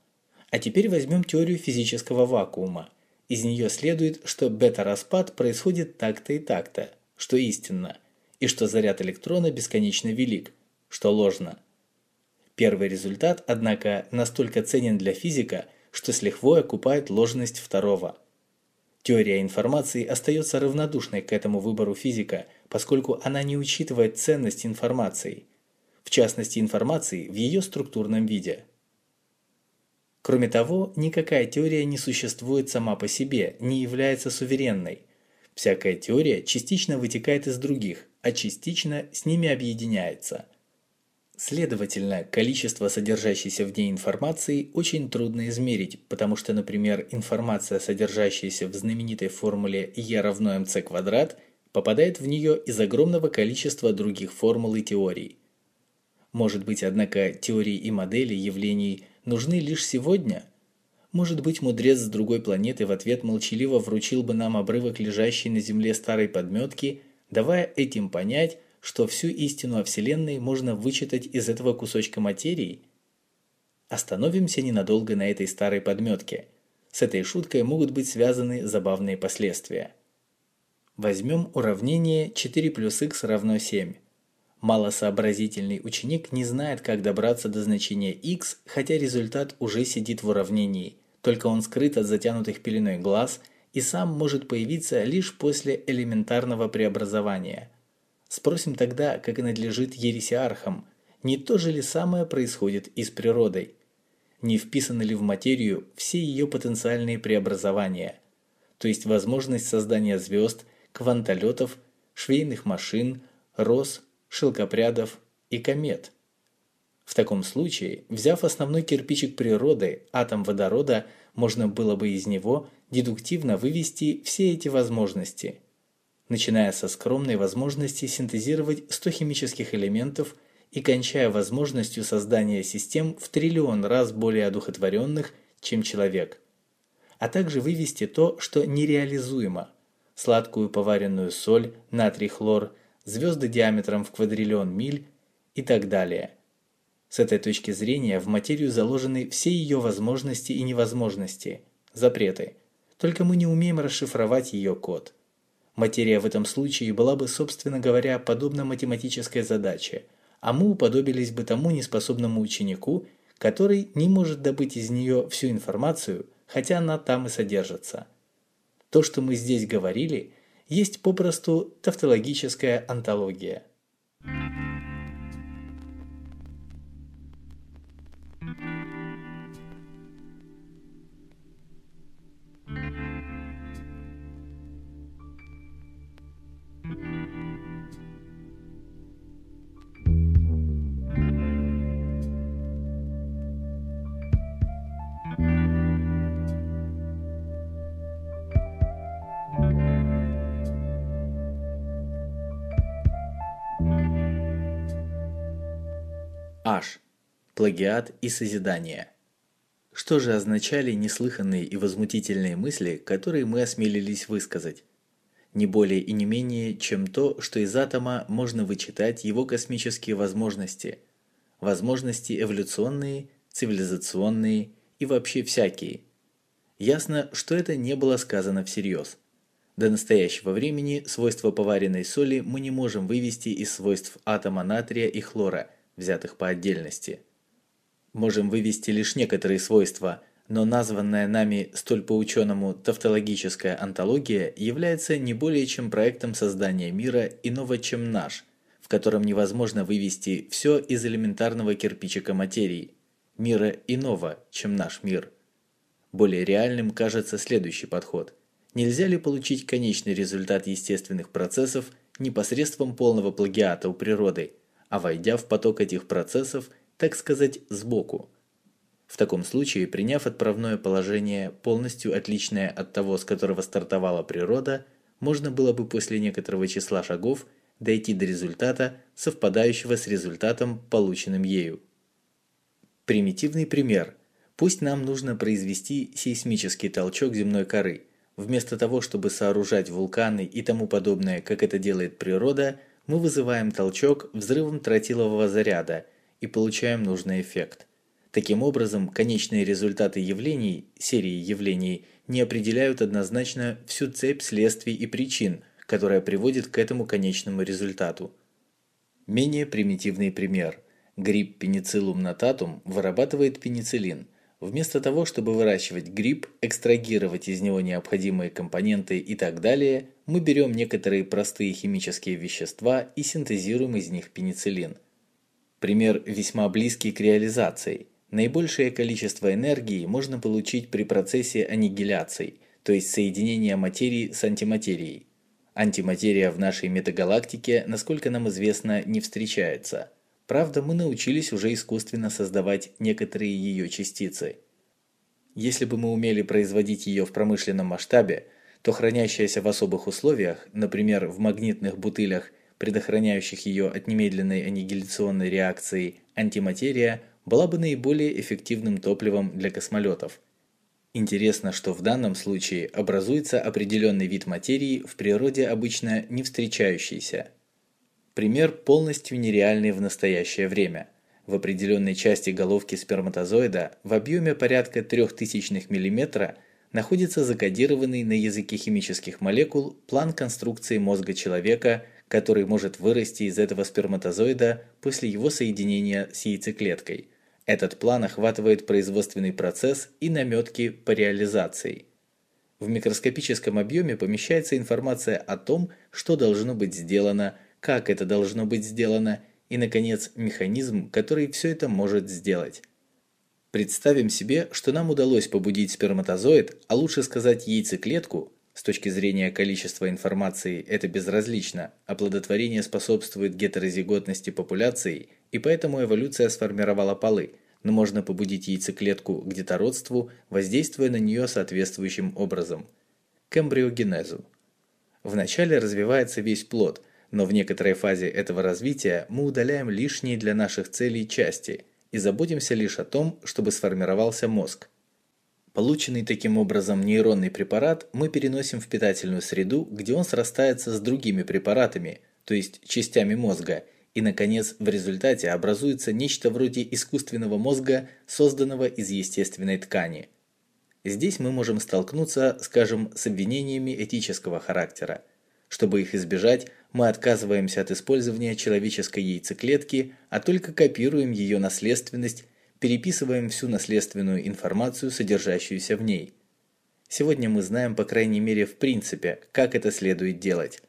А теперь возьмем теорию физического вакуума. Из нее следует, что бета-распад происходит так-то и так-то, что истинно, и что заряд электрона бесконечно велик, что ложно. Первый результат, однако, настолько ценен для физика, что с лихвой окупает ложность второго – Теория информации остается равнодушной к этому выбору физика, поскольку она не учитывает ценность информации, в частности информации в ее структурном виде. Кроме того, никакая теория не существует сама по себе, не является суверенной. Всякая теория частично вытекает из других, а частично с ними объединяется – Следовательно, количество содержащейся в ней информации очень трудно измерить, потому что, например, информация, содержащаяся в знаменитой формуле E равно mc квадрат, попадает в нее из огромного количества других формул и теорий. Может быть, однако, теории и модели явлений нужны лишь сегодня? Может быть, мудрец с другой планеты в ответ молчаливо вручил бы нам обрывок лежащей на Земле старой подметки, давая этим понять, что всю истину о Вселенной можно вычитать из этого кусочка материи? Остановимся ненадолго на этой старой подметке. С этой шуткой могут быть связаны забавные последствия. Возьмем уравнение 4 плюс х равно 7. Малосообразительный ученик не знает, как добраться до значения x, хотя результат уже сидит в уравнении, только он скрыт от затянутых пеленой глаз и сам может появиться лишь после элементарного преобразования – Спросим тогда, как и надлежит ересиархам, не то же ли самое происходит и с природой? Не вписаны ли в материю все ее потенциальные преобразования, то есть возможность создания звезд, квантолетов, швейных машин, роз, шелкопрядов и комет? В таком случае, взяв основной кирпичик природы, атом водорода, можно было бы из него дедуктивно вывести все эти возможности – начиная со скромной возможности синтезировать 100 химических элементов и кончая возможностью создания систем в триллион раз более одухотворенных, чем человек. А также вывести то, что нереализуемо – сладкую поваренную соль, натрий-хлор, звезды диаметром в квадриллион миль и так далее. С этой точки зрения в материю заложены все ее возможности и невозможности, запреты. Только мы не умеем расшифровать ее код – Материя в этом случае была бы, собственно говоря, подобна математической задаче, а мы уподобились бы тому неспособному ученику, который не может добыть из нее всю информацию, хотя она там и содержится. То, что мы здесь говорили, есть попросту тавтологическая антология. Плагиат и созидание. Что же означали неслыханные и возмутительные мысли, которые мы осмелились высказать? Не более и не менее, чем то, что из атома можно вычитать его космические возможности. Возможности эволюционные, цивилизационные и вообще всякие. Ясно, что это не было сказано всерьез. До настоящего времени свойства поваренной соли мы не можем вывести из свойств атома натрия и хлора, взятых по отдельности. Можем вывести лишь некоторые свойства, но названная нами столь по-ученому тавтологическая антология является не более чем проектом создания мира иного, чем наш, в котором невозможно вывести все из элементарного кирпичика материи, мира иного, чем наш мир. Более реальным кажется следующий подход. Нельзя ли получить конечный результат естественных процессов непосредством полного плагиата у природы, а войдя в поток этих процессов – так сказать, сбоку. В таком случае, приняв отправное положение, полностью отличное от того, с которого стартовала природа, можно было бы после некоторого числа шагов дойти до результата, совпадающего с результатом, полученным ею. Примитивный пример. Пусть нам нужно произвести сейсмический толчок земной коры. Вместо того, чтобы сооружать вулканы и тому подобное, как это делает природа, мы вызываем толчок взрывом тротилового заряда – и получаем нужный эффект. Таким образом, конечные результаты явлений, серии явлений, не определяют однозначно всю цепь следствий и причин, которая приводит к этому конечному результату. Менее примитивный пример. Гриб пенициллум нотатум вырабатывает пенициллин. Вместо того, чтобы выращивать гриб, экстрагировать из него необходимые компоненты и так далее, мы берем некоторые простые химические вещества и синтезируем из них пенициллин – Пример весьма близкий к реализации. Наибольшее количество энергии можно получить при процессе аннигиляции, то есть соединения материи с антиматерией. Антиматерия в нашей метагалактике, насколько нам известно, не встречается. Правда, мы научились уже искусственно создавать некоторые ее частицы. Если бы мы умели производить ее в промышленном масштабе, то хранящаяся в особых условиях, например, в магнитных бутылях предохраняющих ее от немедленной аннигиляционной реакции, антиматерия была бы наиболее эффективным топливом для космолетов. Интересно, что в данном случае образуется определенный вид материи в природе обычно не встречающийся. Пример полностью нереальный в настоящее время. В определенной части головки сперматозоида в объеме порядка 0,003 мм находится закодированный на языке химических молекул план конструкции мозга человека – который может вырасти из этого сперматозоида после его соединения с яйцеклеткой. Этот план охватывает производственный процесс и наметки по реализации. В микроскопическом объеме помещается информация о том, что должно быть сделано, как это должно быть сделано и, наконец, механизм, который все это может сделать. Представим себе, что нам удалось побудить сперматозоид, а лучше сказать яйцеклетку, с точки зрения количества информации это безразлично, оплодотворение способствует гетерозиготности популяции, и поэтому эволюция сформировала полы, но можно побудить яйцеклетку к детородству, воздействуя на нее соответствующим образом. К эмбриогенезу. Вначале развивается весь плод, но в некоторой фазе этого развития мы удаляем лишние для наших целей части и заботимся лишь о том, чтобы сформировался мозг. Полученный таким образом нейронный препарат мы переносим в питательную среду, где он срастается с другими препаратами, то есть частями мозга, и, наконец, в результате образуется нечто вроде искусственного мозга, созданного из естественной ткани. Здесь мы можем столкнуться, скажем, с обвинениями этического характера. Чтобы их избежать, мы отказываемся от использования человеческой яйцеклетки, а только копируем ее наследственность переписываем всю наследственную информацию, содержащуюся в ней. Сегодня мы знаем, по крайней мере в принципе, как это следует делать.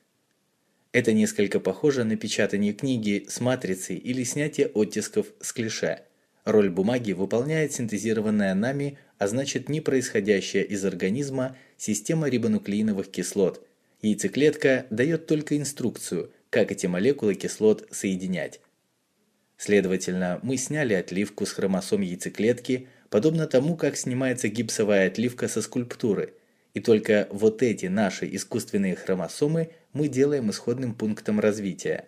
Это несколько похоже на печатание книги с матрицей или снятие оттисков с клише. Роль бумаги выполняет синтезированная нами, а значит не происходящая из организма система рибонуклеиновых кислот. Яйцеклетка дает только инструкцию, как эти молекулы кислот соединять. Следовательно, мы сняли отливку с хромосом яйцеклетки, подобно тому, как снимается гипсовая отливка со скульптуры. И только вот эти наши искусственные хромосомы мы делаем исходным пунктом развития.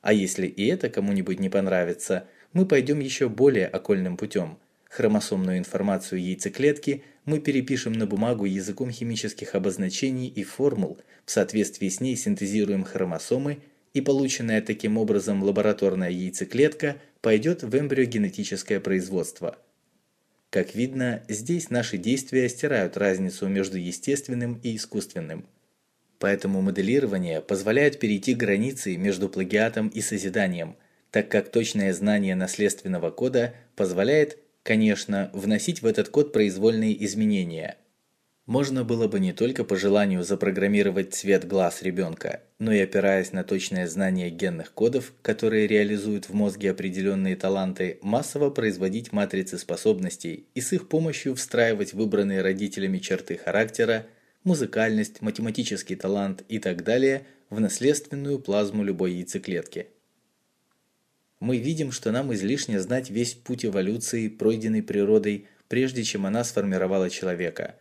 А если и это кому-нибудь не понравится, мы пойдем еще более окольным путем. Хромосомную информацию яйцеклетки мы перепишем на бумагу языком химических обозначений и формул, в соответствии с ней синтезируем хромосомы, и полученная таким образом лабораторная яйцеклетка пойдет в эмбриогенетическое производство. Как видно, здесь наши действия стирают разницу между естественным и искусственным. Поэтому моделирование позволяет перейти границы между плагиатом и созиданием, так как точное знание наследственного кода позволяет Конечно, вносить в этот код произвольные изменения. Можно было бы не только по желанию запрограммировать цвет глаз ребенка, но и опираясь на точное знание генных кодов, которые реализуют в мозге определенные таланты, массово производить матрицы способностей и с их помощью встраивать выбранные родителями черты характера, музыкальность, математический талант и так далее в наследственную плазму любой яйцеклетки мы видим, что нам излишне знать весь путь эволюции, пройденный природой, прежде чем она сформировала человека.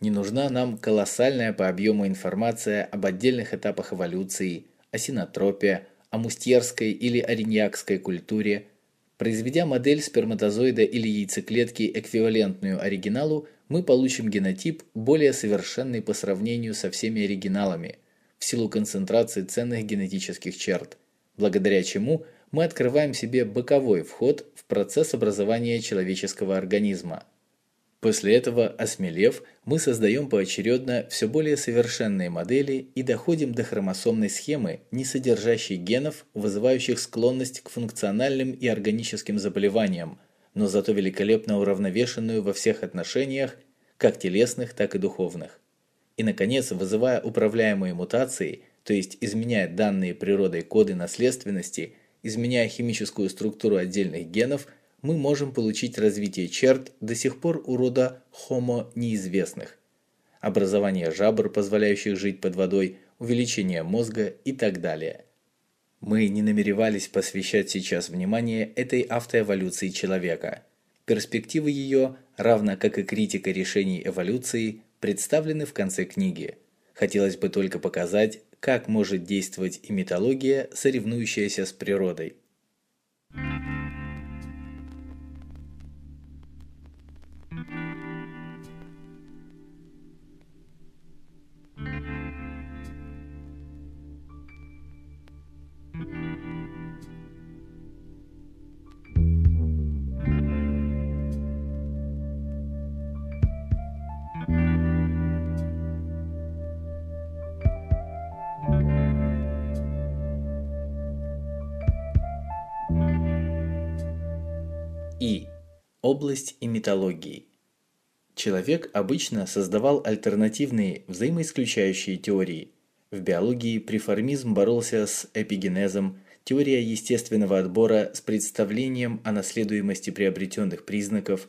Не нужна нам колоссальная по объему информация об отдельных этапах эволюции, о синотропе, о мустьерской или ориньякской культуре. Произведя модель сперматозоида или яйцеклетки эквивалентную оригиналу, мы получим генотип более совершенный по сравнению со всеми оригиналами, в силу концентрации ценных генетических черт, благодаря чему – мы открываем себе боковой вход в процесс образования человеческого организма. После этого, осмелев, мы создаем поочередно все более совершенные модели и доходим до хромосомной схемы, не содержащей генов, вызывающих склонность к функциональным и органическим заболеваниям, но зато великолепно уравновешенную во всех отношениях, как телесных, так и духовных. И, наконец, вызывая управляемые мутации, то есть изменяя данные природой коды наследственности – изменяя химическую структуру отдельных генов, мы можем получить развитие черт до сих пор у рода Homo неизвестных, образование жабр, позволяющих жить под водой, увеличение мозга и так далее. Мы не намеревались посвящать сейчас внимание этой автоэволюции человека. Перспективы ее, равно как и критика решений эволюции, представлены в конце книги. Хотелось бы только показать, как может действовать и митология, соревнующаяся с природой. И. Область имитологии. Человек обычно создавал альтернативные взаимоисключающие теории. В биологии преформизм боролся с эпигенезом, теория естественного отбора с представлением о наследуемости приобретенных признаков.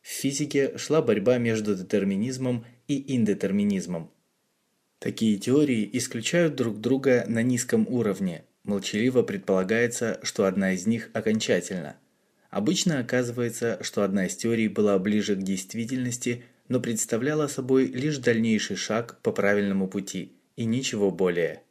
В физике шла борьба между детерминизмом и индетерминизмом. Такие теории исключают друг друга на низком уровне. Молчаливо предполагается, что одна из них окончательна. Обычно оказывается, что одна из теорий была ближе к действительности, но представляла собой лишь дальнейший шаг по правильному пути, и ничего более.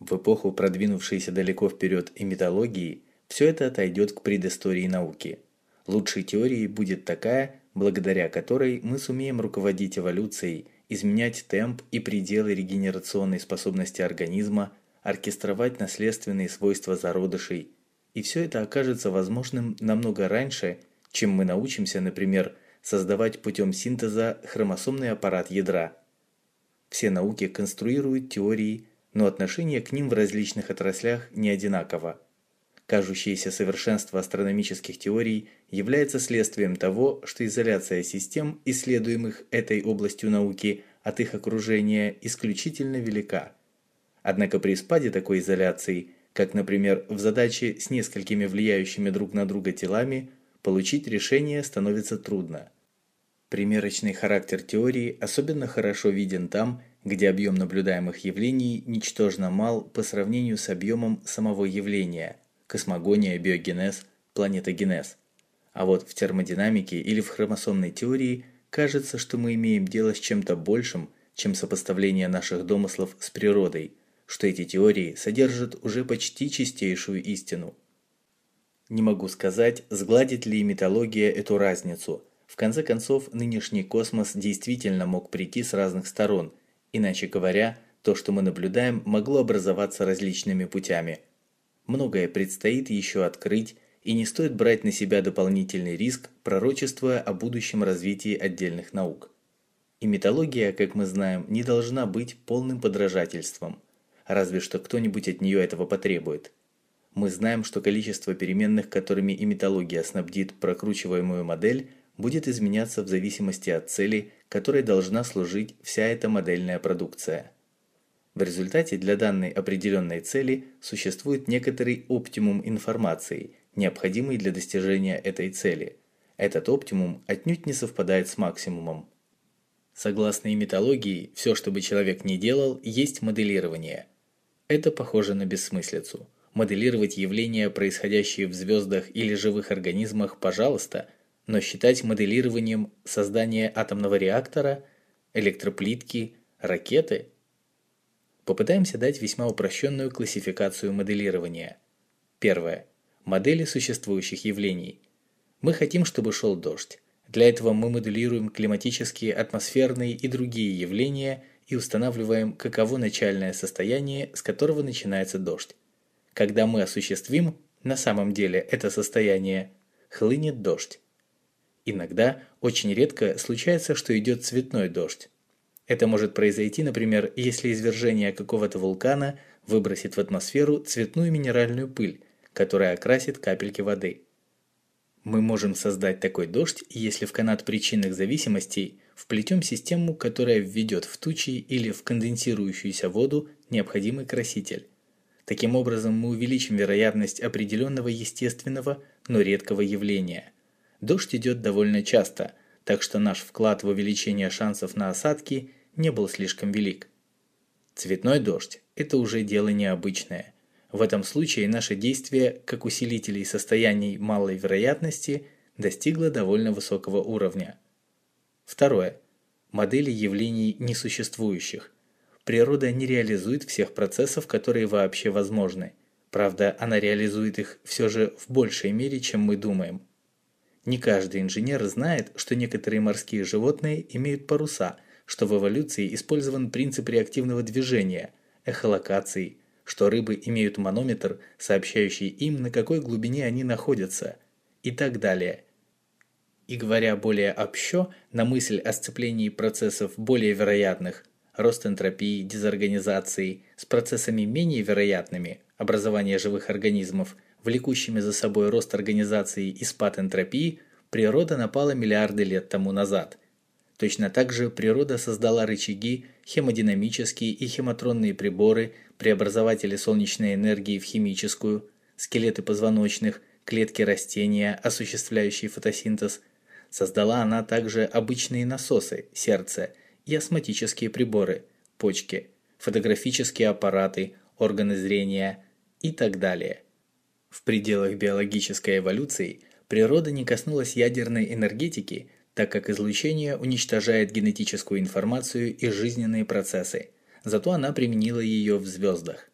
В эпоху, продвинувшейся далеко вперед и металлогии, все это отойдет к предыстории науки. Лучшей теорией будет такая, благодаря которой мы сумеем руководить эволюцией, изменять темп и пределы регенерационной способности организма, оркестровать наследственные свойства зародышей, и все это окажется возможным намного раньше, чем мы научимся, например, создавать путем синтеза хромосомный аппарат ядра. Все науки конструируют теории, но отношение к ним в различных отраслях не одинаково. Кажущееся совершенство астрономических теорий является следствием того, что изоляция систем, исследуемых этой областью науки, от их окружения исключительно велика. Однако при спаде такой изоляции как, например, в задаче с несколькими влияющими друг на друга телами, получить решение становится трудно. Примерочный характер теории особенно хорошо виден там, где объем наблюдаемых явлений ничтожно мал по сравнению с объемом самого явления – космогония, биогенез, планетогенез. А вот в термодинамике или в хромосомной теории кажется, что мы имеем дело с чем-то большим, чем сопоставление наших домыслов с природой – что эти теории содержат уже почти чистейшую истину. Не могу сказать, сгладит ли металлогия эту разницу. В конце концов, нынешний космос действительно мог прийти с разных сторон. Иначе говоря, то, что мы наблюдаем, могло образоваться различными путями. Многое предстоит еще открыть, и не стоит брать на себя дополнительный риск, пророчествуя о будущем развитии отдельных наук. И металлогия, как мы знаем, не должна быть полным подражательством, разве что кто-нибудь от нее этого потребует. Мы знаем, что количество переменных, которыми и металлогия снабдит прокручиваемую модель, будет изменяться в зависимости от цели, которой должна служить вся эта модельная продукция. В результате для данной определенной цели существует некоторый оптимум информации, необходимый для достижения этой цели. Этот оптимум отнюдь не совпадает с максимумом. Согласно имитологии, все, что бы человек ни делал, есть моделирование. Это похоже на бессмыслицу. Моделировать явления, происходящие в звездах или живых организмах, пожалуйста, но считать моделированием создание атомного реактора, электроплитки, ракеты? Попытаемся дать весьма упрощенную классификацию моделирования. Первое. Модели существующих явлений. Мы хотим, чтобы шел дождь. Для этого мы моделируем климатические, атмосферные и другие явления и устанавливаем, каково начальное состояние, с которого начинается дождь. Когда мы осуществим на самом деле это состояние, хлынет дождь. Иногда, очень редко, случается, что идет цветной дождь. Это может произойти, например, если извержение какого-то вулкана выбросит в атмосферу цветную минеральную пыль, которая окрасит капельки воды. Мы можем создать такой дождь, если в канат причинных зависимостей вплетем систему, которая введет в тучи или в конденсирующуюся воду необходимый краситель. Таким образом мы увеличим вероятность определенного естественного, но редкого явления. Дождь идет довольно часто, так что наш вклад в увеличение шансов на осадки не был слишком велик. Цветной дождь – это уже дело необычное. В этом случае наше действие, как усилителей состояний малой вероятности, достигло довольно высокого уровня. Второе. Модели явлений несуществующих. Природа не реализует всех процессов, которые вообще возможны. Правда, она реализует их все же в большей мере, чем мы думаем. Не каждый инженер знает, что некоторые морские животные имеют паруса, что в эволюции использован принцип реактивного движения, эхолокации, что рыбы имеют манометр, сообщающий им, на какой глубине они находятся, и так далее. И говоря более общо, на мысль о сцеплении процессов более вероятных – рост энтропии, дезорганизации, с процессами менее вероятными, образование живых организмов, влекущими за собой рост организации и спад энтропии, природа напала миллиарды лет тому назад. Точно так же природа создала рычаги, хемодинамические и хемотронные приборы, преобразователи солнечной энергии в химическую, скелеты позвоночных, клетки растения, осуществляющие фотосинтез. Создала она также обычные насосы, сердце – и астматические приборы, почки, фотографические аппараты, органы зрения и так далее. В пределах биологической эволюции природа не коснулась ядерной энергетики, так как излучение уничтожает генетическую информацию и жизненные процессы, зато она применила ее в звездах.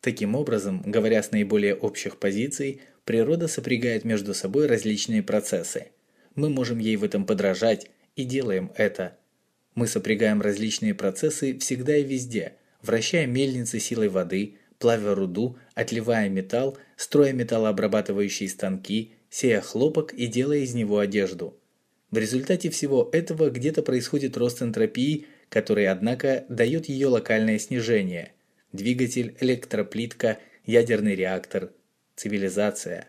Таким образом, говоря с наиболее общих позиций, природа сопрягает между собой различные процессы. Мы можем ей в этом подражать и делаем это – мы сопрягаем различные процессы всегда и везде, вращая мельницы силой воды, плавя руду, отливая металл, строя металлообрабатывающие станки, сея хлопок и делая из него одежду. В результате всего этого где-то происходит рост энтропии, который, однако, дает ее локальное снижение. Двигатель, электроплитка, ядерный реактор, цивилизация.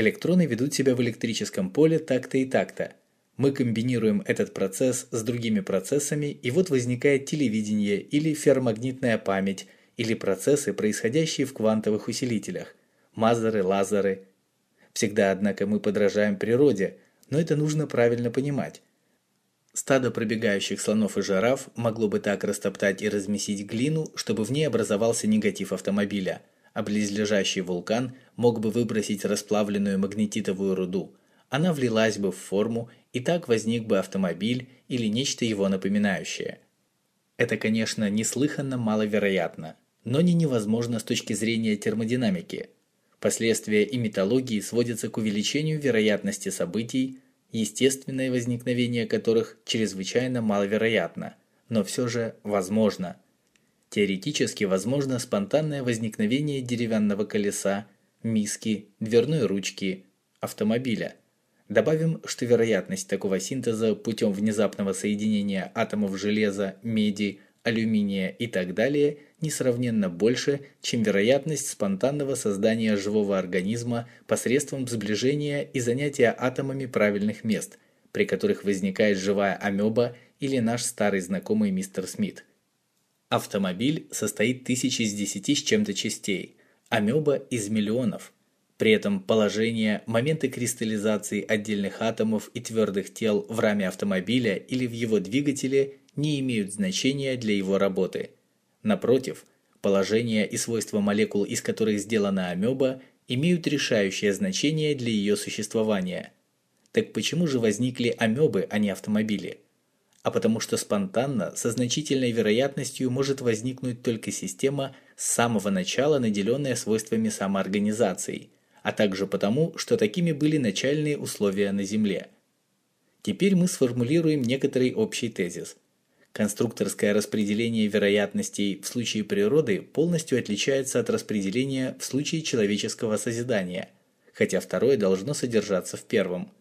Электроны ведут себя в электрическом поле так-то и так-то – мы комбинируем этот процесс с другими процессами, и вот возникает телевидение или ферромагнитная память, или процессы, происходящие в квантовых усилителях, мазеры, лазеры. Всегда, однако, мы подражаем природе, но это нужно правильно понимать. Стадо пробегающих слонов и жираф могло бы так растоптать и размесить глину, чтобы в ней образовался негатив автомобиля, а близлежащий вулкан мог бы выбросить расплавленную магнетитовую руду. Она влилась бы в форму и так возник бы автомобиль или нечто его напоминающее. Это, конечно, неслыханно маловероятно, но не невозможно с точки зрения термодинамики. Последствия имитологии сводятся к увеличению вероятности событий, естественное возникновение которых чрезвычайно маловероятно, но все же возможно. Теоретически возможно спонтанное возникновение деревянного колеса, миски, дверной ручки, автомобиля. Добавим, что вероятность такого синтеза путем внезапного соединения атомов железа, меди, алюминия и так далее несравненно больше, чем вероятность спонтанного создания живого организма посредством сближения и занятия атомами правильных мест, при которых возникает живая амеба или наш старый знакомый мистер Смит. Автомобиль состоит тысяч из десяти с чем-то частей, амеба из миллионов. При этом положение, моменты кристаллизации отдельных атомов и твердых тел в раме автомобиля или в его двигателе не имеют значения для его работы. Напротив, положение и свойства молекул, из которых сделана амеба, имеют решающее значение для ее существования. Так почему же возникли амебы, а не автомобили? А потому что спонтанно, со значительной вероятностью может возникнуть только система с самого начала наделенная свойствами самоорганизации, а также потому, что такими были начальные условия на Земле. Теперь мы сформулируем некоторый общий тезис – Конструкторское распределение вероятностей в случае природы полностью отличается от распределения в случае человеческого созидания, хотя второе должно содержаться в первом.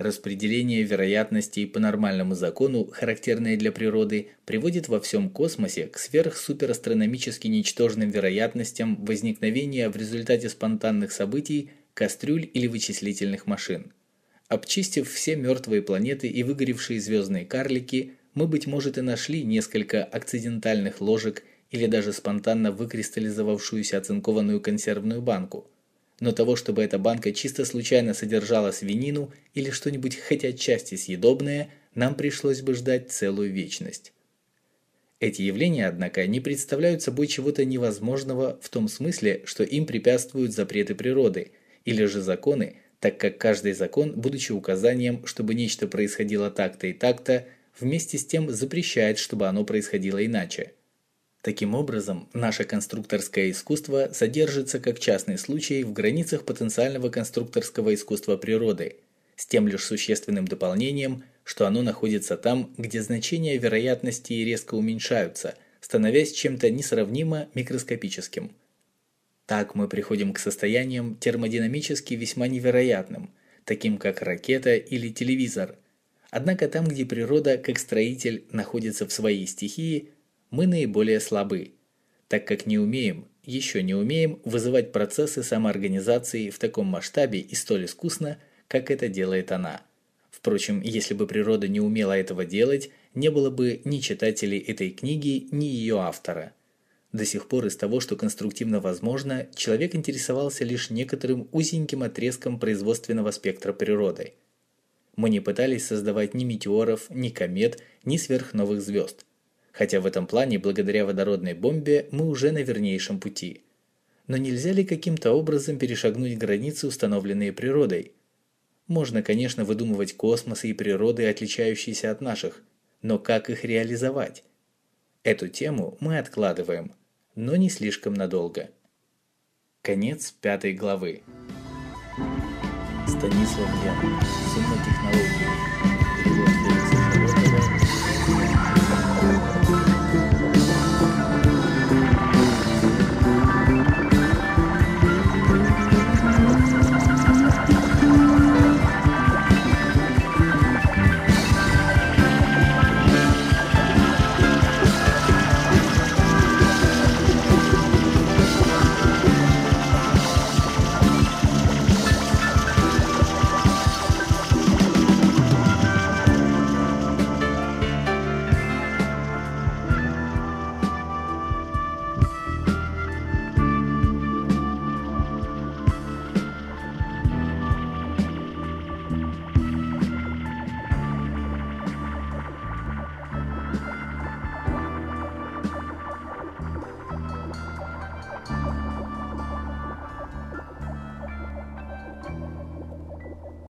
Распределение вероятностей по нормальному закону, характерное для природы, приводит во всем космосе к сверхсуперастрономически ничтожным вероятностям возникновения в результате спонтанных событий кастрюль или вычислительных машин. Обчистив все мертвые планеты и выгоревшие звездные карлики, мы, быть может, и нашли несколько акцидентальных ложек или даже спонтанно выкристаллизовавшуюся оцинкованную консервную банку. Но того, чтобы эта банка чисто случайно содержала свинину или что-нибудь хоть отчасти съедобное, нам пришлось бы ждать целую вечность. Эти явления, однако, не представляют собой чего-то невозможного в том смысле, что им препятствуют запреты природы, или же законы, так как каждый закон, будучи указанием, чтобы нечто происходило так-то и так-то, вместе с тем запрещает, чтобы оно происходило иначе. Таким образом, наше конструкторское искусство содержится как частный случай в границах потенциального конструкторского искусства природы, с тем лишь существенным дополнением, что оно находится там, где значения вероятности резко уменьшаются, становясь чем-то несравнимо микроскопическим. Так мы приходим к состояниям термодинамически весьма невероятным, таким как ракета или телевизор – Однако там, где природа, как строитель, находится в своей стихии, мы наиболее слабы, так как не умеем, еще не умеем вызывать процессы самоорганизации в таком масштабе и столь искусно, как это делает она. Впрочем, если бы природа не умела этого делать, не было бы ни читателей этой книги, ни ее автора. До сих пор из того, что конструктивно возможно, человек интересовался лишь некоторым узеньким отрезком производственного спектра природы – мы не пытались создавать ни метеоров, ни комет, ни сверхновых звезд. Хотя в этом плане, благодаря водородной бомбе, мы уже на вернейшем пути. Но нельзя ли каким-то образом перешагнуть границы, установленные природой? Можно, конечно, выдумывать космосы и природы, отличающиеся от наших, но как их реализовать? Эту тему мы откладываем, но не слишком надолго. Конец пятой главы. Станислав Ян. Сумма технологий.